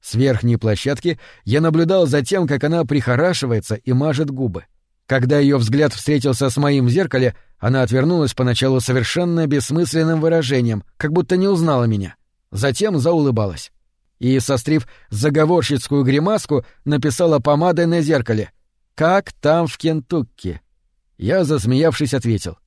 С верхней площадки я наблюдал за тем, как она прихорашивается и мажет губы. Когда ее взгляд встретился с моим в зеркале, она отвернулась поначалу совершенно бессмысленным выражением, как будто не узнала меня. Затем заулыбалась. И, сострив заговорщицкую гримаску, написала помадой на зеркале — как там в Кентукки? Я, засмеявшись, ответил.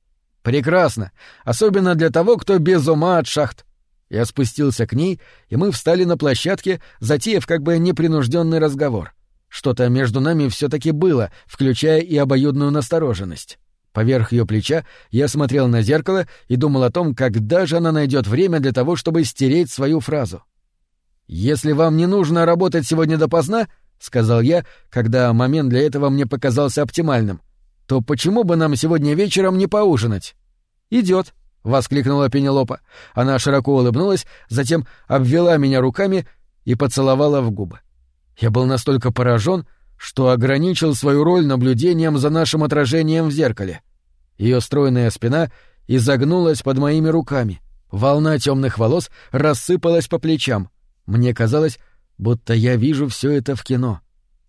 Прекрасно, особенно для того, кто без ума от шахт. Я спустился к ней, и мы встали на площадке, затеяв как бы непринужденный разговор. Что-то между нами все-таки было, включая и обоюдную настороженность. Поверх ее плеча я смотрел на зеркало и думал о том, когда же она найдет время для того, чтобы стереть свою фразу. «Если вам не нужно работать сегодня допоздна, — сказал я, когда момент для этого мне показался оптимальным, — то почему бы нам сегодня вечером не поужинать? Идет, воскликнула Пенелопа. Она широко улыбнулась, затем обвела меня руками и поцеловала в губы. Я был настолько поражен, что ограничил свою роль наблюдением за нашим отражением в зеркале. Ее стройная спина изогнулась под моими руками. Волна темных волос рассыпалась по плечам. Мне казалось, будто я вижу все это в кино.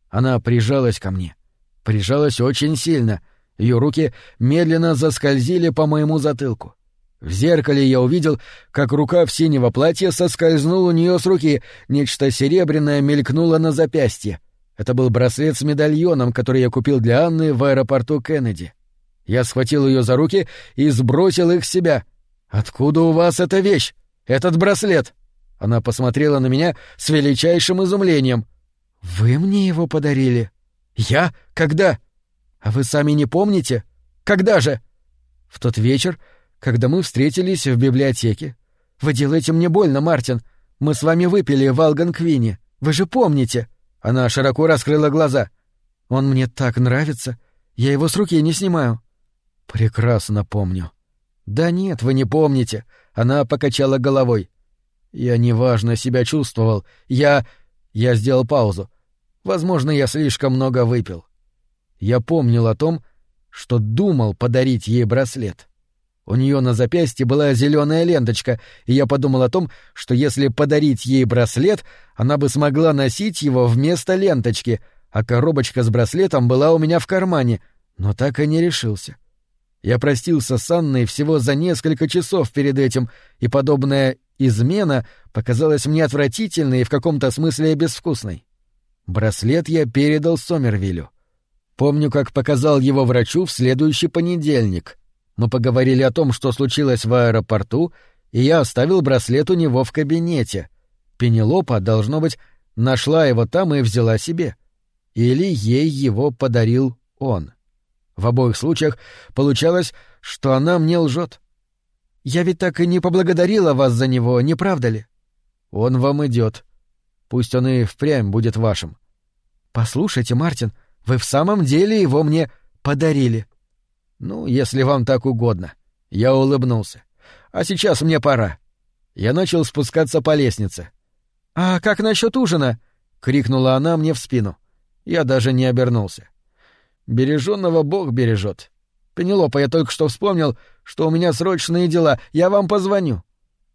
Она прижалась ко мне. Прижалась очень сильно. Ее руки медленно заскользили по моему затылку. В зеркале я увидел, как рука в синего платья соскользнула у нее с руки, нечто серебряное мелькнуло на запястье. Это был браслет с медальоном, который я купил для Анны в аэропорту Кеннеди. Я схватил ее за руки и сбросил их с себя. «Откуда у вас эта вещь? Этот браслет?» Она посмотрела на меня с величайшим изумлением. «Вы мне его подарили?» «Я? Когда?» «А вы сами не помните? Когда же?» «В тот вечер, когда мы встретились в библиотеке. Вы делаете мне больно, Мартин. Мы с вами выпили в Алганквине. Вы же помните?» Она широко раскрыла глаза. «Он мне так нравится. Я его с руки не снимаю». «Прекрасно помню». «Да нет, вы не помните». Она покачала головой. Я неважно себя чувствовал. Я... Я сделал паузу. Возможно, я слишком много выпил. Я помнил о том, что думал подарить ей браслет. У нее на запястье была зеленая ленточка, и я подумал о том, что если подарить ей браслет, она бы смогла носить его вместо ленточки, а коробочка с браслетом была у меня в кармане, но так и не решился. Я простился с Анной всего за несколько часов перед этим, и подобная измена показалась мне отвратительной и в каком-то смысле безвкусной. Браслет я передал Сомервилю. Помню, как показал его врачу в следующий понедельник. Мы поговорили о том, что случилось в аэропорту, и я оставил браслет у него в кабинете. Пенелопа, должно быть, нашла его там и взяла себе. Или ей его подарил он. В обоих случаях получалось, что она мне лжет. Я ведь так и не поблагодарила вас за него, не правда ли? Он вам идет. Пусть он и впрямь будет вашим. Послушайте, Мартин, вы в самом деле его мне подарили. Ну, если вам так угодно. Я улыбнулся. А сейчас мне пора. Я начал спускаться по лестнице. А как насчет ужина? крикнула она мне в спину. Я даже не обернулся. Береженного Бог бережет. Пенелопа, я только что вспомнил, что у меня срочные дела. Я вам позвоню.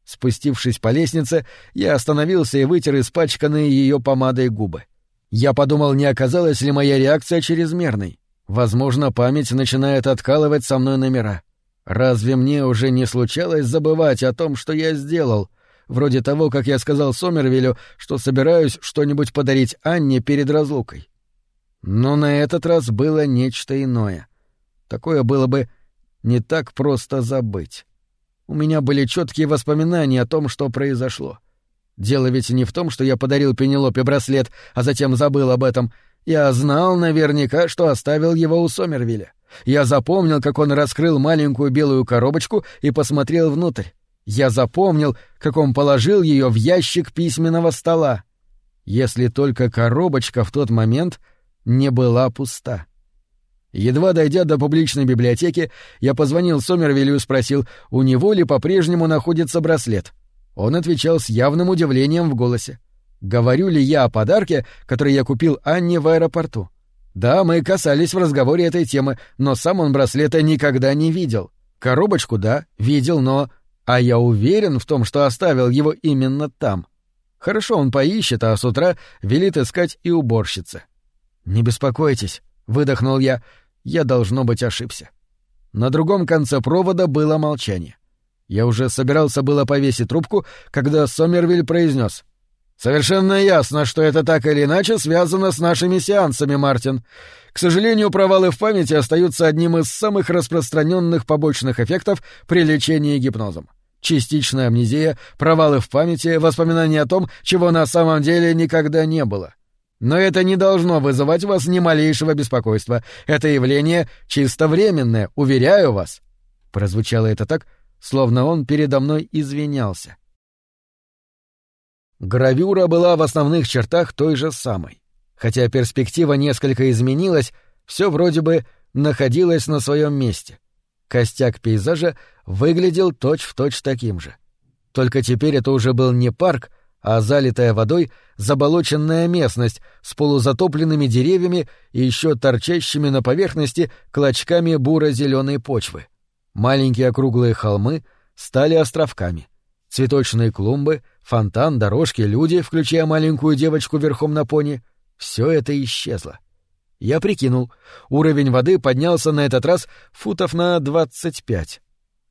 Спустившись по лестнице, я остановился и вытер испачканные ее помадой губы. Я подумал, не оказалась ли моя реакция чрезмерной. Возможно, память начинает откалывать со мной номера. Разве мне уже не случалось забывать о том, что я сделал? Вроде того, как я сказал Сомервилю, что собираюсь что-нибудь подарить Анне перед разлукой. Но на этот раз было нечто иное. Такое было бы не так просто забыть. У меня были четкие воспоминания о том, что произошло. Дело ведь не в том, что я подарил Пенелопе браслет, а затем забыл об этом. Я знал наверняка, что оставил его у Сомервилля. Я запомнил, как он раскрыл маленькую белую коробочку и посмотрел внутрь. Я запомнил, как он положил ее в ящик письменного стола. Если только коробочка в тот момент не была пуста. Едва дойдя до публичной библиотеки, я позвонил Сомервилю и спросил, у него ли по-прежнему находится браслет. Он отвечал с явным удивлением в голосе. «Говорю ли я о подарке, который я купил Анне в аэропорту?» «Да, мы касались в разговоре этой темы, но сам он браслета никогда не видел. Коробочку, да, видел, но... А я уверен в том, что оставил его именно там. Хорошо, он поищет, а с утра велит искать и уборщица». «Не беспокойтесь», — выдохнул я, я, должно быть, ошибся. На другом конце провода было молчание. Я уже собирался было повесить трубку, когда Сомервиль произнес: «Совершенно ясно, что это так или иначе связано с нашими сеансами, Мартин. К сожалению, провалы в памяти остаются одним из самых распространенных побочных эффектов при лечении гипнозом. Частичная амнезия, провалы в памяти, воспоминания о том, чего на самом деле никогда не было. Но это не должно вызывать вас ни малейшего беспокойства. Это явление чисто временное, уверяю вас. Прозвучало это так, словно он передо мной извинялся. Гравюра была в основных чертах той же самой. Хотя перспектива несколько изменилась, все вроде бы находилось на своем месте. Костяк пейзажа выглядел точь-в-точь точь таким же. Только теперь это уже был не парк, а залитая водой заболоченная местность с полузатопленными деревьями и еще торчащими на поверхности клочками буро-зеленой почвы. Маленькие округлые холмы стали островками. Цветочные клумбы, фонтан, дорожки, люди, включая маленькую девочку верхом на пони — все это исчезло. Я прикинул, уровень воды поднялся на этот раз футов на двадцать пять.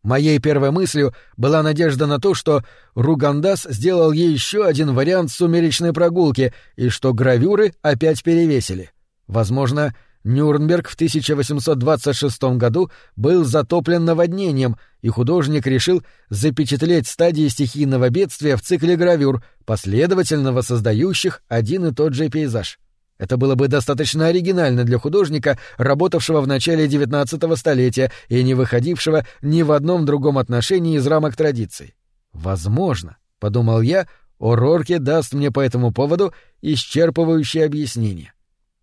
Моей первой мыслью была надежда на то, что Ругандас сделал ей еще один вариант сумеречной прогулки и что гравюры опять перевесили. Возможно, Нюрнберг в 1826 году был затоплен наводнением, и художник решил запечатлеть стадии стихийного бедствия в цикле гравюр, последовательно воссоздающих один и тот же пейзаж. Это было бы достаточно оригинально для художника, работавшего в начале XIX столетия и не выходившего ни в одном другом отношении из рамок традиций. «Возможно», — подумал я, — О'Рорке даст мне по этому поводу исчерпывающее объяснение.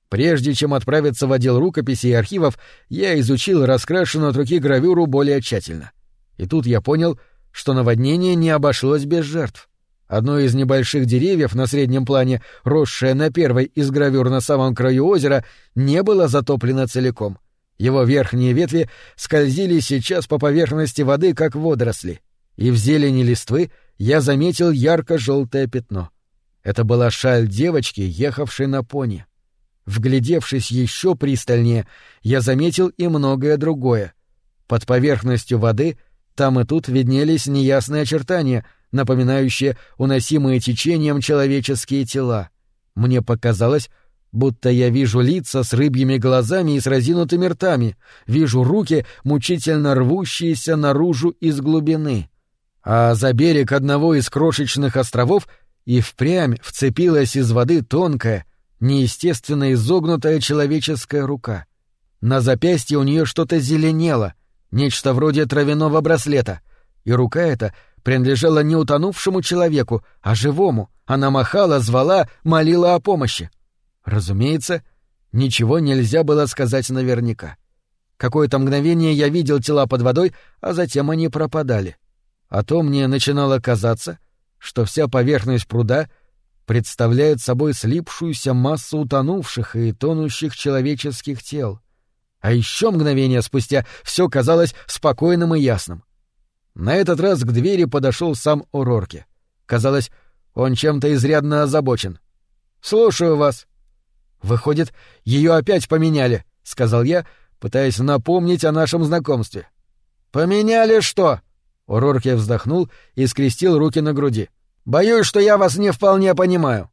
Прежде чем отправиться в отдел рукописей и архивов, я изучил раскрашенную от руки гравюру более тщательно. И тут я понял, что наводнение не обошлось без жертв. Одно из небольших деревьев на среднем плане, росшее на первой из гравюр на самом краю озера, не было затоплено целиком. Его верхние ветви скользили сейчас по поверхности воды, как водоросли. И в зелени листвы я заметил ярко-желтое пятно. Это была шаль девочки, ехавшей на пони. Вглядевшись еще пристальнее, я заметил и многое другое. Под поверхностью воды там и тут виднелись неясные очертания — напоминающие уносимые течением человеческие тела. Мне показалось, будто я вижу лица с рыбьими глазами и с разинутыми ртами, вижу руки, мучительно рвущиеся наружу из глубины. А за берег одного из крошечных островов и впрямь вцепилась из воды тонкая, неестественно изогнутая человеческая рука. На запястье у нее что-то зеленело, нечто вроде травяного браслета, и рука эта принадлежала не утонувшему человеку, а живому. Она махала, звала, молила о помощи. Разумеется, ничего нельзя было сказать наверняка. Какое-то мгновение я видел тела под водой, а затем они пропадали. А то мне начинало казаться, что вся поверхность пруда представляет собой слипшуюся массу утонувших и тонущих человеческих тел. А еще мгновение спустя все казалось спокойным и ясным. На этот раз к двери подошел сам Урорки. Казалось, он чем-то изрядно озабочен. «Слушаю вас». «Выходит, ее опять поменяли», — сказал я, пытаясь напомнить о нашем знакомстве. «Поменяли что?» Урорки вздохнул и скрестил руки на груди. «Боюсь, что я вас не вполне понимаю».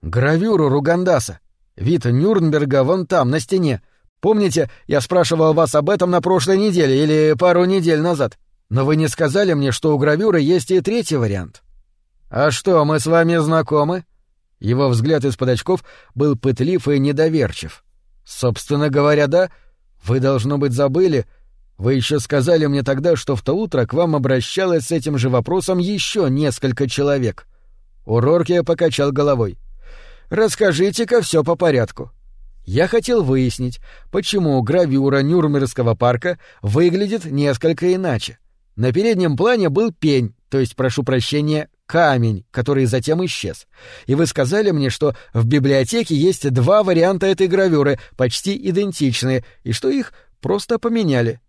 «Гравюру Ругандаса. Вид Нюрнберга вон там, на стене. Помните, я спрашивал вас об этом на прошлой неделе или пару недель назад? Но вы не сказали мне, что у гравюры есть и третий вариант». «А что, мы с вами знакомы?» Его взгляд из-под очков был пытлив и недоверчив. «Собственно говоря, да. Вы, должно быть, забыли. Вы еще сказали мне тогда, что в то утро к вам обращалось с этим же вопросом еще несколько человек». Уроркия покачал головой. «Расскажите-ка все по порядку. Я хотел выяснить, почему гравюра Нюрнбергского парка выглядит несколько иначе. На переднем плане был пень, то есть, прошу прощения, камень, который затем исчез. И вы сказали мне, что в библиотеке есть два варианта этой гравюры, почти идентичные, и что их просто поменяли.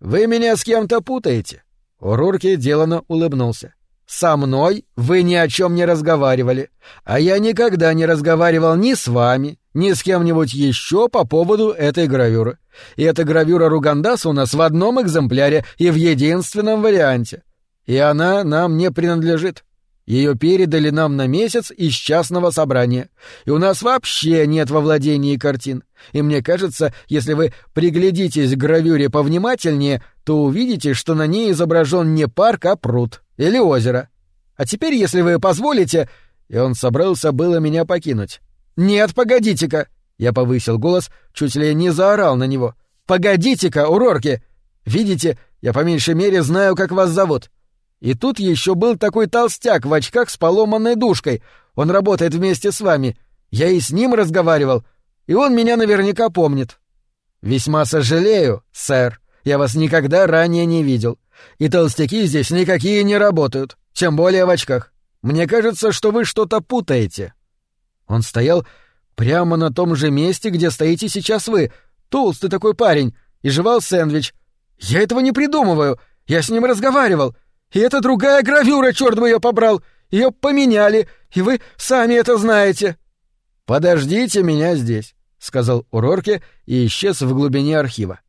Вы меня с кем-то путаете. Урурки делано улыбнулся. Со мной вы ни о чем не разговаривали, а я никогда не разговаривал ни с вами, ни с кем-нибудь еще по поводу этой гравюры. И эта гравюра Ругандаса у нас в одном экземпляре и в единственном варианте. И она нам не принадлежит. Ее передали нам на месяц из частного собрания. И у нас вообще нет во владении картин. И мне кажется, если вы приглядитесь к гравюре повнимательнее, то увидите, что на ней изображен не парк, а пруд или озеро. А теперь, если вы позволите... И он собрался было меня покинуть. «Нет, погодите-ка!» Я повысил голос, чуть ли не заорал на него. «Погодите-ка, урорки! Видите, я по меньшей мере знаю, как вас зовут. И тут еще был такой толстяк в очках с поломанной душкой. Он работает вместе с вами. Я и с ним разговаривал, и он меня наверняка помнит. Весьма сожалею, сэр. Я вас никогда ранее не видел. И толстяки здесь никакие не работают, тем более в очках. Мне кажется, что вы что-то путаете. Он стоял прямо на том же месте, где стоите сейчас вы, толстый такой парень, и жевал сэндвич. Я этого не придумываю. Я с ним разговаривал. И это другая гравюра, черт бы ее побрал! Ее поменяли, и вы сами это знаете!» «Подождите меня здесь», — сказал Урорке и исчез в глубине архива.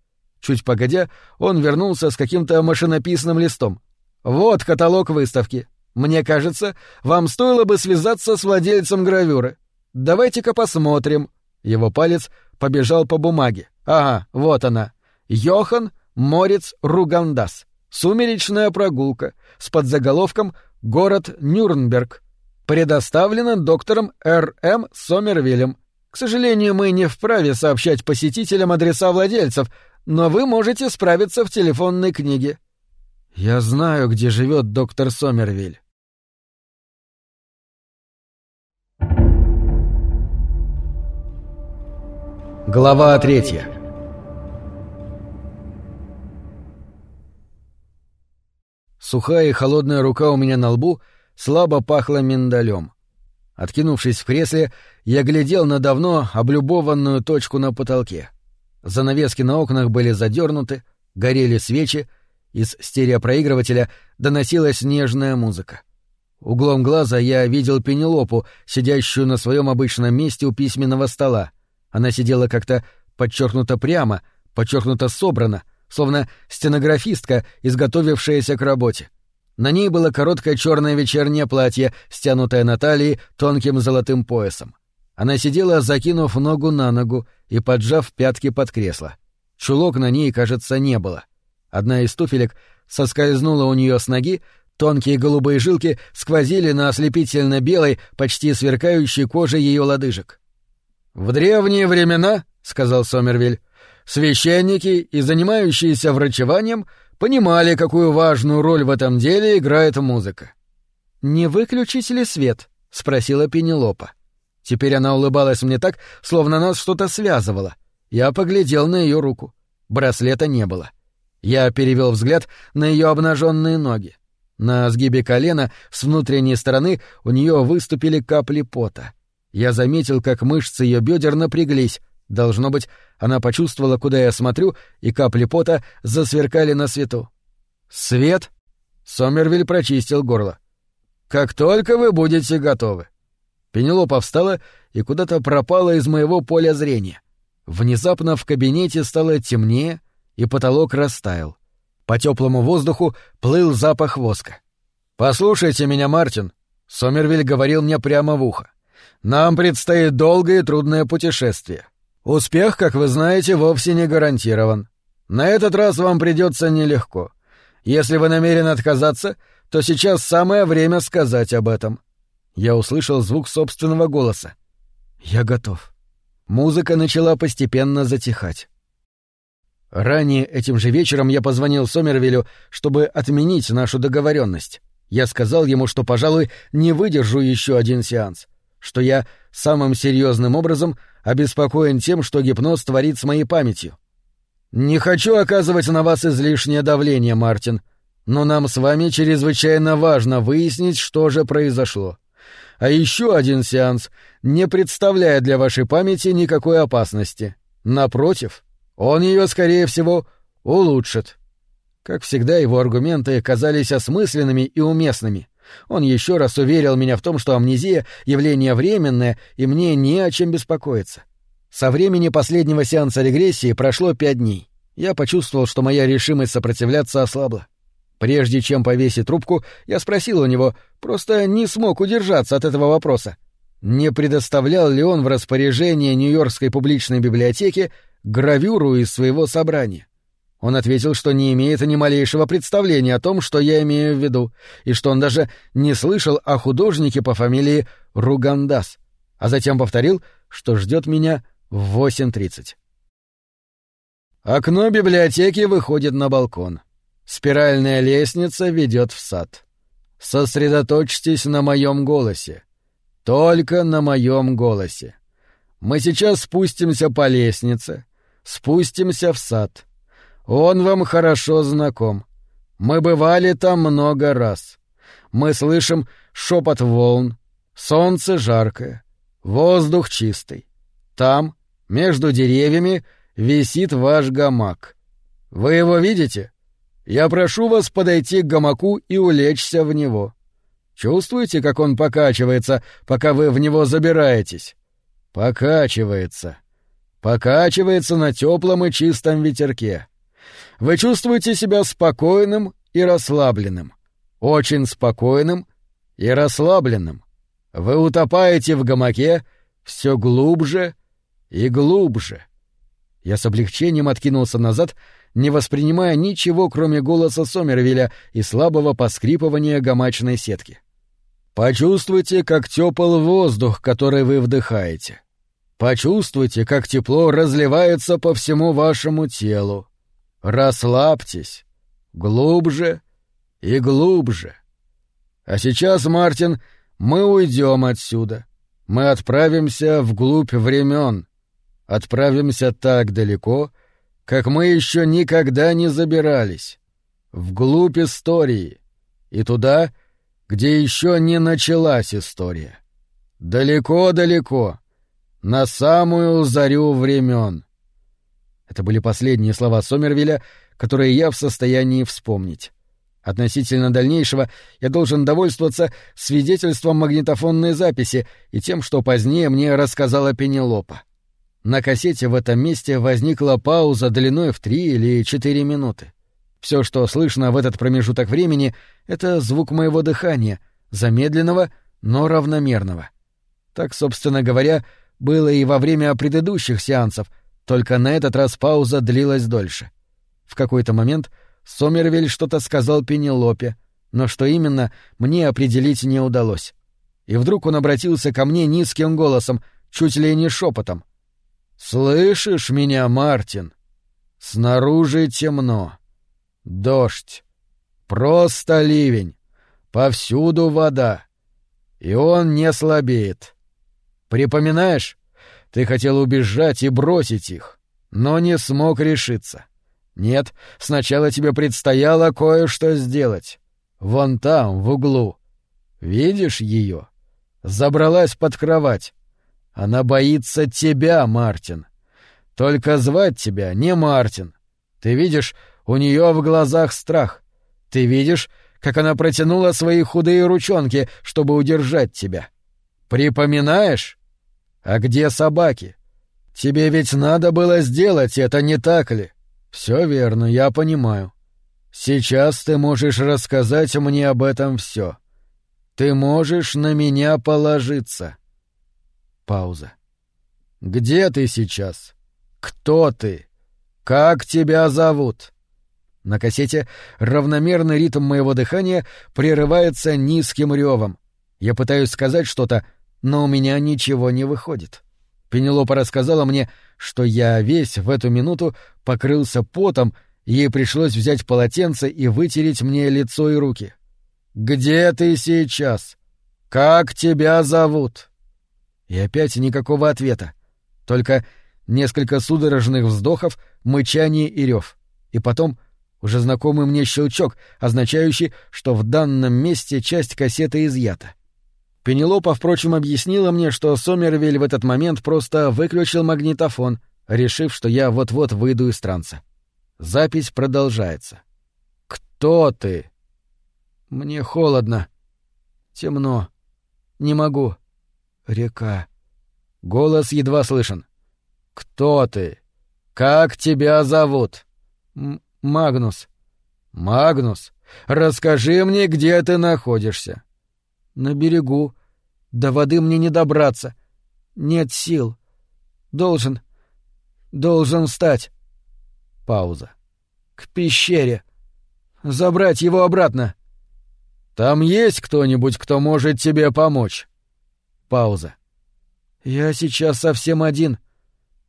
Чуть погодя, он вернулся с каким-то машинописным листом. «Вот каталог выставки. Мне кажется, вам стоило бы связаться с владельцем гравюры. Давайте-ка посмотрим». Его палец побежал по бумаге. «Ага, вот она. Йохан Морец Ругандас. Сумеречная прогулка с подзаголовком «Город Нюрнберг». Предоставлена доктором Р.М. Сомервиллем. К сожалению, мы не вправе сообщать посетителям адреса владельцев, но вы можете справиться в телефонной книге. Я знаю, где живет доктор Сомервиль. Глава третья. Сухая и холодная рука у меня на лбу слабо пахла миндалем. Откинувшись в кресле, я глядел на давно облюбованную точку на потолке. Занавески на окнах были задернуты, горели свечи, из стереопроигрывателя доносилась нежная музыка. Углом глаза я видел Пенелопу, сидящую на своем обычном месте у письменного стола. Она сидела как-то подчеркнуто прямо, подчеркнуто собрано, словно стенографистка, изготовившаяся к работе. На ней было короткое черное вечернее платье, стянутое на талии тонким золотым поясом. Она сидела, закинув ногу на ногу и поджав пятки под кресло. Чулок на ней, кажется, не было. Одна из туфелек соскользнула у нее с ноги, тонкие голубые жилки сквозили на ослепительно белой, почти сверкающей коже ее лодыжек. «В древние времена, — сказал Сомервиль, Священники и занимающиеся врачеванием понимали, какую важную роль в этом деле играет музыка. «Не выключить ли свет?» — спросила Пенелопа. Теперь она улыбалась мне так, словно нас что-то связывало. Я поглядел на ее руку. Браслета не было. Я перевел взгляд на ее обнаженные ноги. На сгибе колена с внутренней стороны у нее выступили капли пота. Я заметил, как мышцы ее бедер напряглись, Должно быть, она почувствовала, куда я смотрю, и капли пота засверкали на свету. «Свет?» Сомервиль прочистил горло. «Как только вы будете готовы». Пенелопа встала и куда-то пропала из моего поля зрения. Внезапно в кабинете стало темнее, и потолок растаял. По теплому воздуху плыл запах воска. «Послушайте меня, Мартин», — Сомервиль говорил мне прямо в ухо. «Нам предстоит долгое и трудное путешествие. Успех, как вы знаете, вовсе не гарантирован. На этот раз вам придется нелегко. Если вы намерены отказаться, то сейчас самое время сказать об этом». Я услышал звук собственного голоса. «Я готов». Музыка начала постепенно затихать. Ранее этим же вечером я позвонил Сомервилю, чтобы отменить нашу договоренность. Я сказал ему, что, пожалуй, не выдержу еще один сеанс, что я самым серьезным образом обеспокоен тем, что гипноз творит с моей памятью. Не хочу оказывать на вас излишнее давление, Мартин, но нам с вами чрезвычайно важно выяснить, что же произошло. А еще один сеанс не представляет для вашей памяти никакой опасности. Напротив, он ее, скорее всего, улучшит. Как всегда, его аргументы казались осмысленными и уместными. Он еще раз уверил меня в том, что амнезия — явление временное, и мне не о чем беспокоиться. Со времени последнего сеанса регрессии прошло пять дней. Я почувствовал, что моя решимость сопротивляться ослабла. Прежде чем повесить трубку, я спросил у него, просто не смог удержаться от этого вопроса. Не предоставлял ли он в распоряжение Нью-Йоркской публичной библиотеки гравюру из своего собрания. Он ответил, что не имеет ни малейшего представления о том, что я имею в виду, и что он даже не слышал о художнике по фамилии Ругандас, а затем повторил, что ждет меня в 8.30. Окно библиотеки выходит на балкон. Спиральная лестница ведет в сад. Сосредоточьтесь на моем голосе. Только на моем голосе. Мы сейчас спустимся по лестнице, спустимся в сад. Он вам хорошо знаком. Мы бывали там много раз. Мы слышим шепот волн, солнце жаркое, воздух чистый. Там, между деревьями, висит ваш гамак. Вы его видите? Я прошу вас подойти к гамаку и улечься в него. Чувствуете, как он покачивается, пока вы в него забираетесь? Покачивается. Покачивается на теплом и чистом ветерке. Вы чувствуете себя спокойным и расслабленным. Очень спокойным и расслабленным. Вы утопаете в гамаке все глубже и глубже. Я с облегчением откинулся назад, не воспринимая ничего, кроме голоса Сомервиля и слабого поскрипывания гамачной сетки. Почувствуйте, как тепл воздух, который вы вдыхаете. Почувствуйте, как тепло разливается по всему вашему телу. Расслабьтесь. Глубже и глубже. А сейчас, Мартин, мы уйдем отсюда. Мы отправимся вглубь времен. Отправимся так далеко, как мы еще никогда не забирались. Вглубь истории. И туда, где еще не началась история. Далеко-далеко, на самую зарю времен. Это были последние слова Сомервилля, которые я в состоянии вспомнить. Относительно дальнейшего я должен довольствоваться свидетельством магнитофонной записи и тем, что позднее мне рассказала Пенелопа. На кассете в этом месте возникла пауза длиной в три или четыре минуты. Все, что слышно в этот промежуток времени, — это звук моего дыхания, замедленного, но равномерного. Так, собственно говоря, было и во время предыдущих сеансов, только на этот раз пауза длилась дольше. В какой-то момент Сомервиль что-то сказал Пенелопе, но что именно, мне определить не удалось. И вдруг он обратился ко мне низким голосом, чуть ли не шепотом. «Слышишь меня, Мартин? Снаружи темно. Дождь. Просто ливень. Повсюду вода. И он не слабеет. Припоминаешь? Ты хотел убежать и бросить их, но не смог решиться. Нет, сначала тебе предстояло кое-что сделать. Вон там, в углу. Видишь ее? Забралась под кровать. Она боится тебя, Мартин. Только звать тебя не Мартин. Ты видишь, у нее в глазах страх. Ты видишь, как она протянула свои худые ручонки, чтобы удержать тебя. Припоминаешь? А где собаки? Тебе ведь надо было сделать это, не так ли? Все верно, я понимаю. Сейчас ты можешь рассказать мне об этом все. Ты можешь на меня положиться. Пауза. Где ты сейчас? Кто ты? Как тебя зовут? На кассете равномерный ритм моего дыхания прерывается низким ревом. Я пытаюсь сказать что-то, но у меня ничего не выходит. Пенелопа рассказала мне, что я весь в эту минуту покрылся потом, ей пришлось взять полотенце и вытереть мне лицо и руки. «Где ты сейчас? Как тебя зовут?» И опять никакого ответа. Только несколько судорожных вздохов, мычание и рев. И потом уже знакомый мне щелчок, означающий, что в данном месте часть кассеты изъята. Пенелопа, впрочем, объяснила мне, что Сомервиль в этот момент просто выключил магнитофон, решив, что я вот-вот выйду из транса. Запись продолжается. «Кто ты?» «Мне холодно. Темно. Не могу. Река». Голос едва слышен. «Кто ты? Как тебя зовут?» М «Магнус». «Магнус, расскажи мне, где ты находишься». На берегу. До воды мне не добраться. Нет сил. Должен... Должен встать. Пауза. К пещере. Забрать его обратно. Там есть кто-нибудь, кто может тебе помочь? Пауза. Я сейчас совсем один.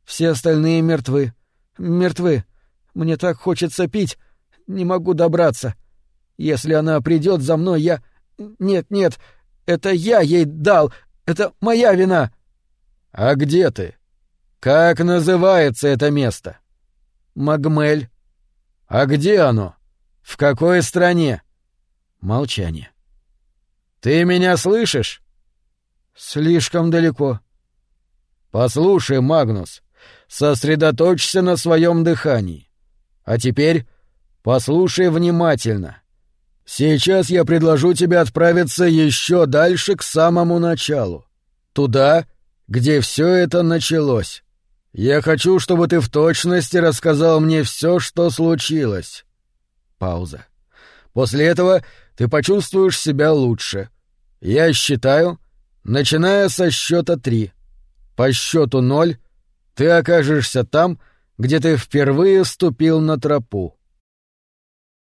Все остальные мертвы. Мертвы. Мне так хочется пить. Не могу добраться. Если она придет за мной, я... Нет, нет, это я ей дал. Это моя вина. А где ты? Как называется это место? Магмель. А где оно? В какой стране? Молчание. Ты меня слышишь? Слишком далеко. Послушай, Магнус, сосредоточься на своем дыхании. А теперь послушай внимательно. Сейчас я предложу тебе отправиться еще дальше к самому началу. Туда, где все это началось. Я хочу, чтобы ты в точности рассказал мне все, что случилось. Пауза. После этого ты почувствуешь себя лучше. Я считаю, начиная со счета три. По счету ноль ты окажешься там, где ты впервые ступил на тропу.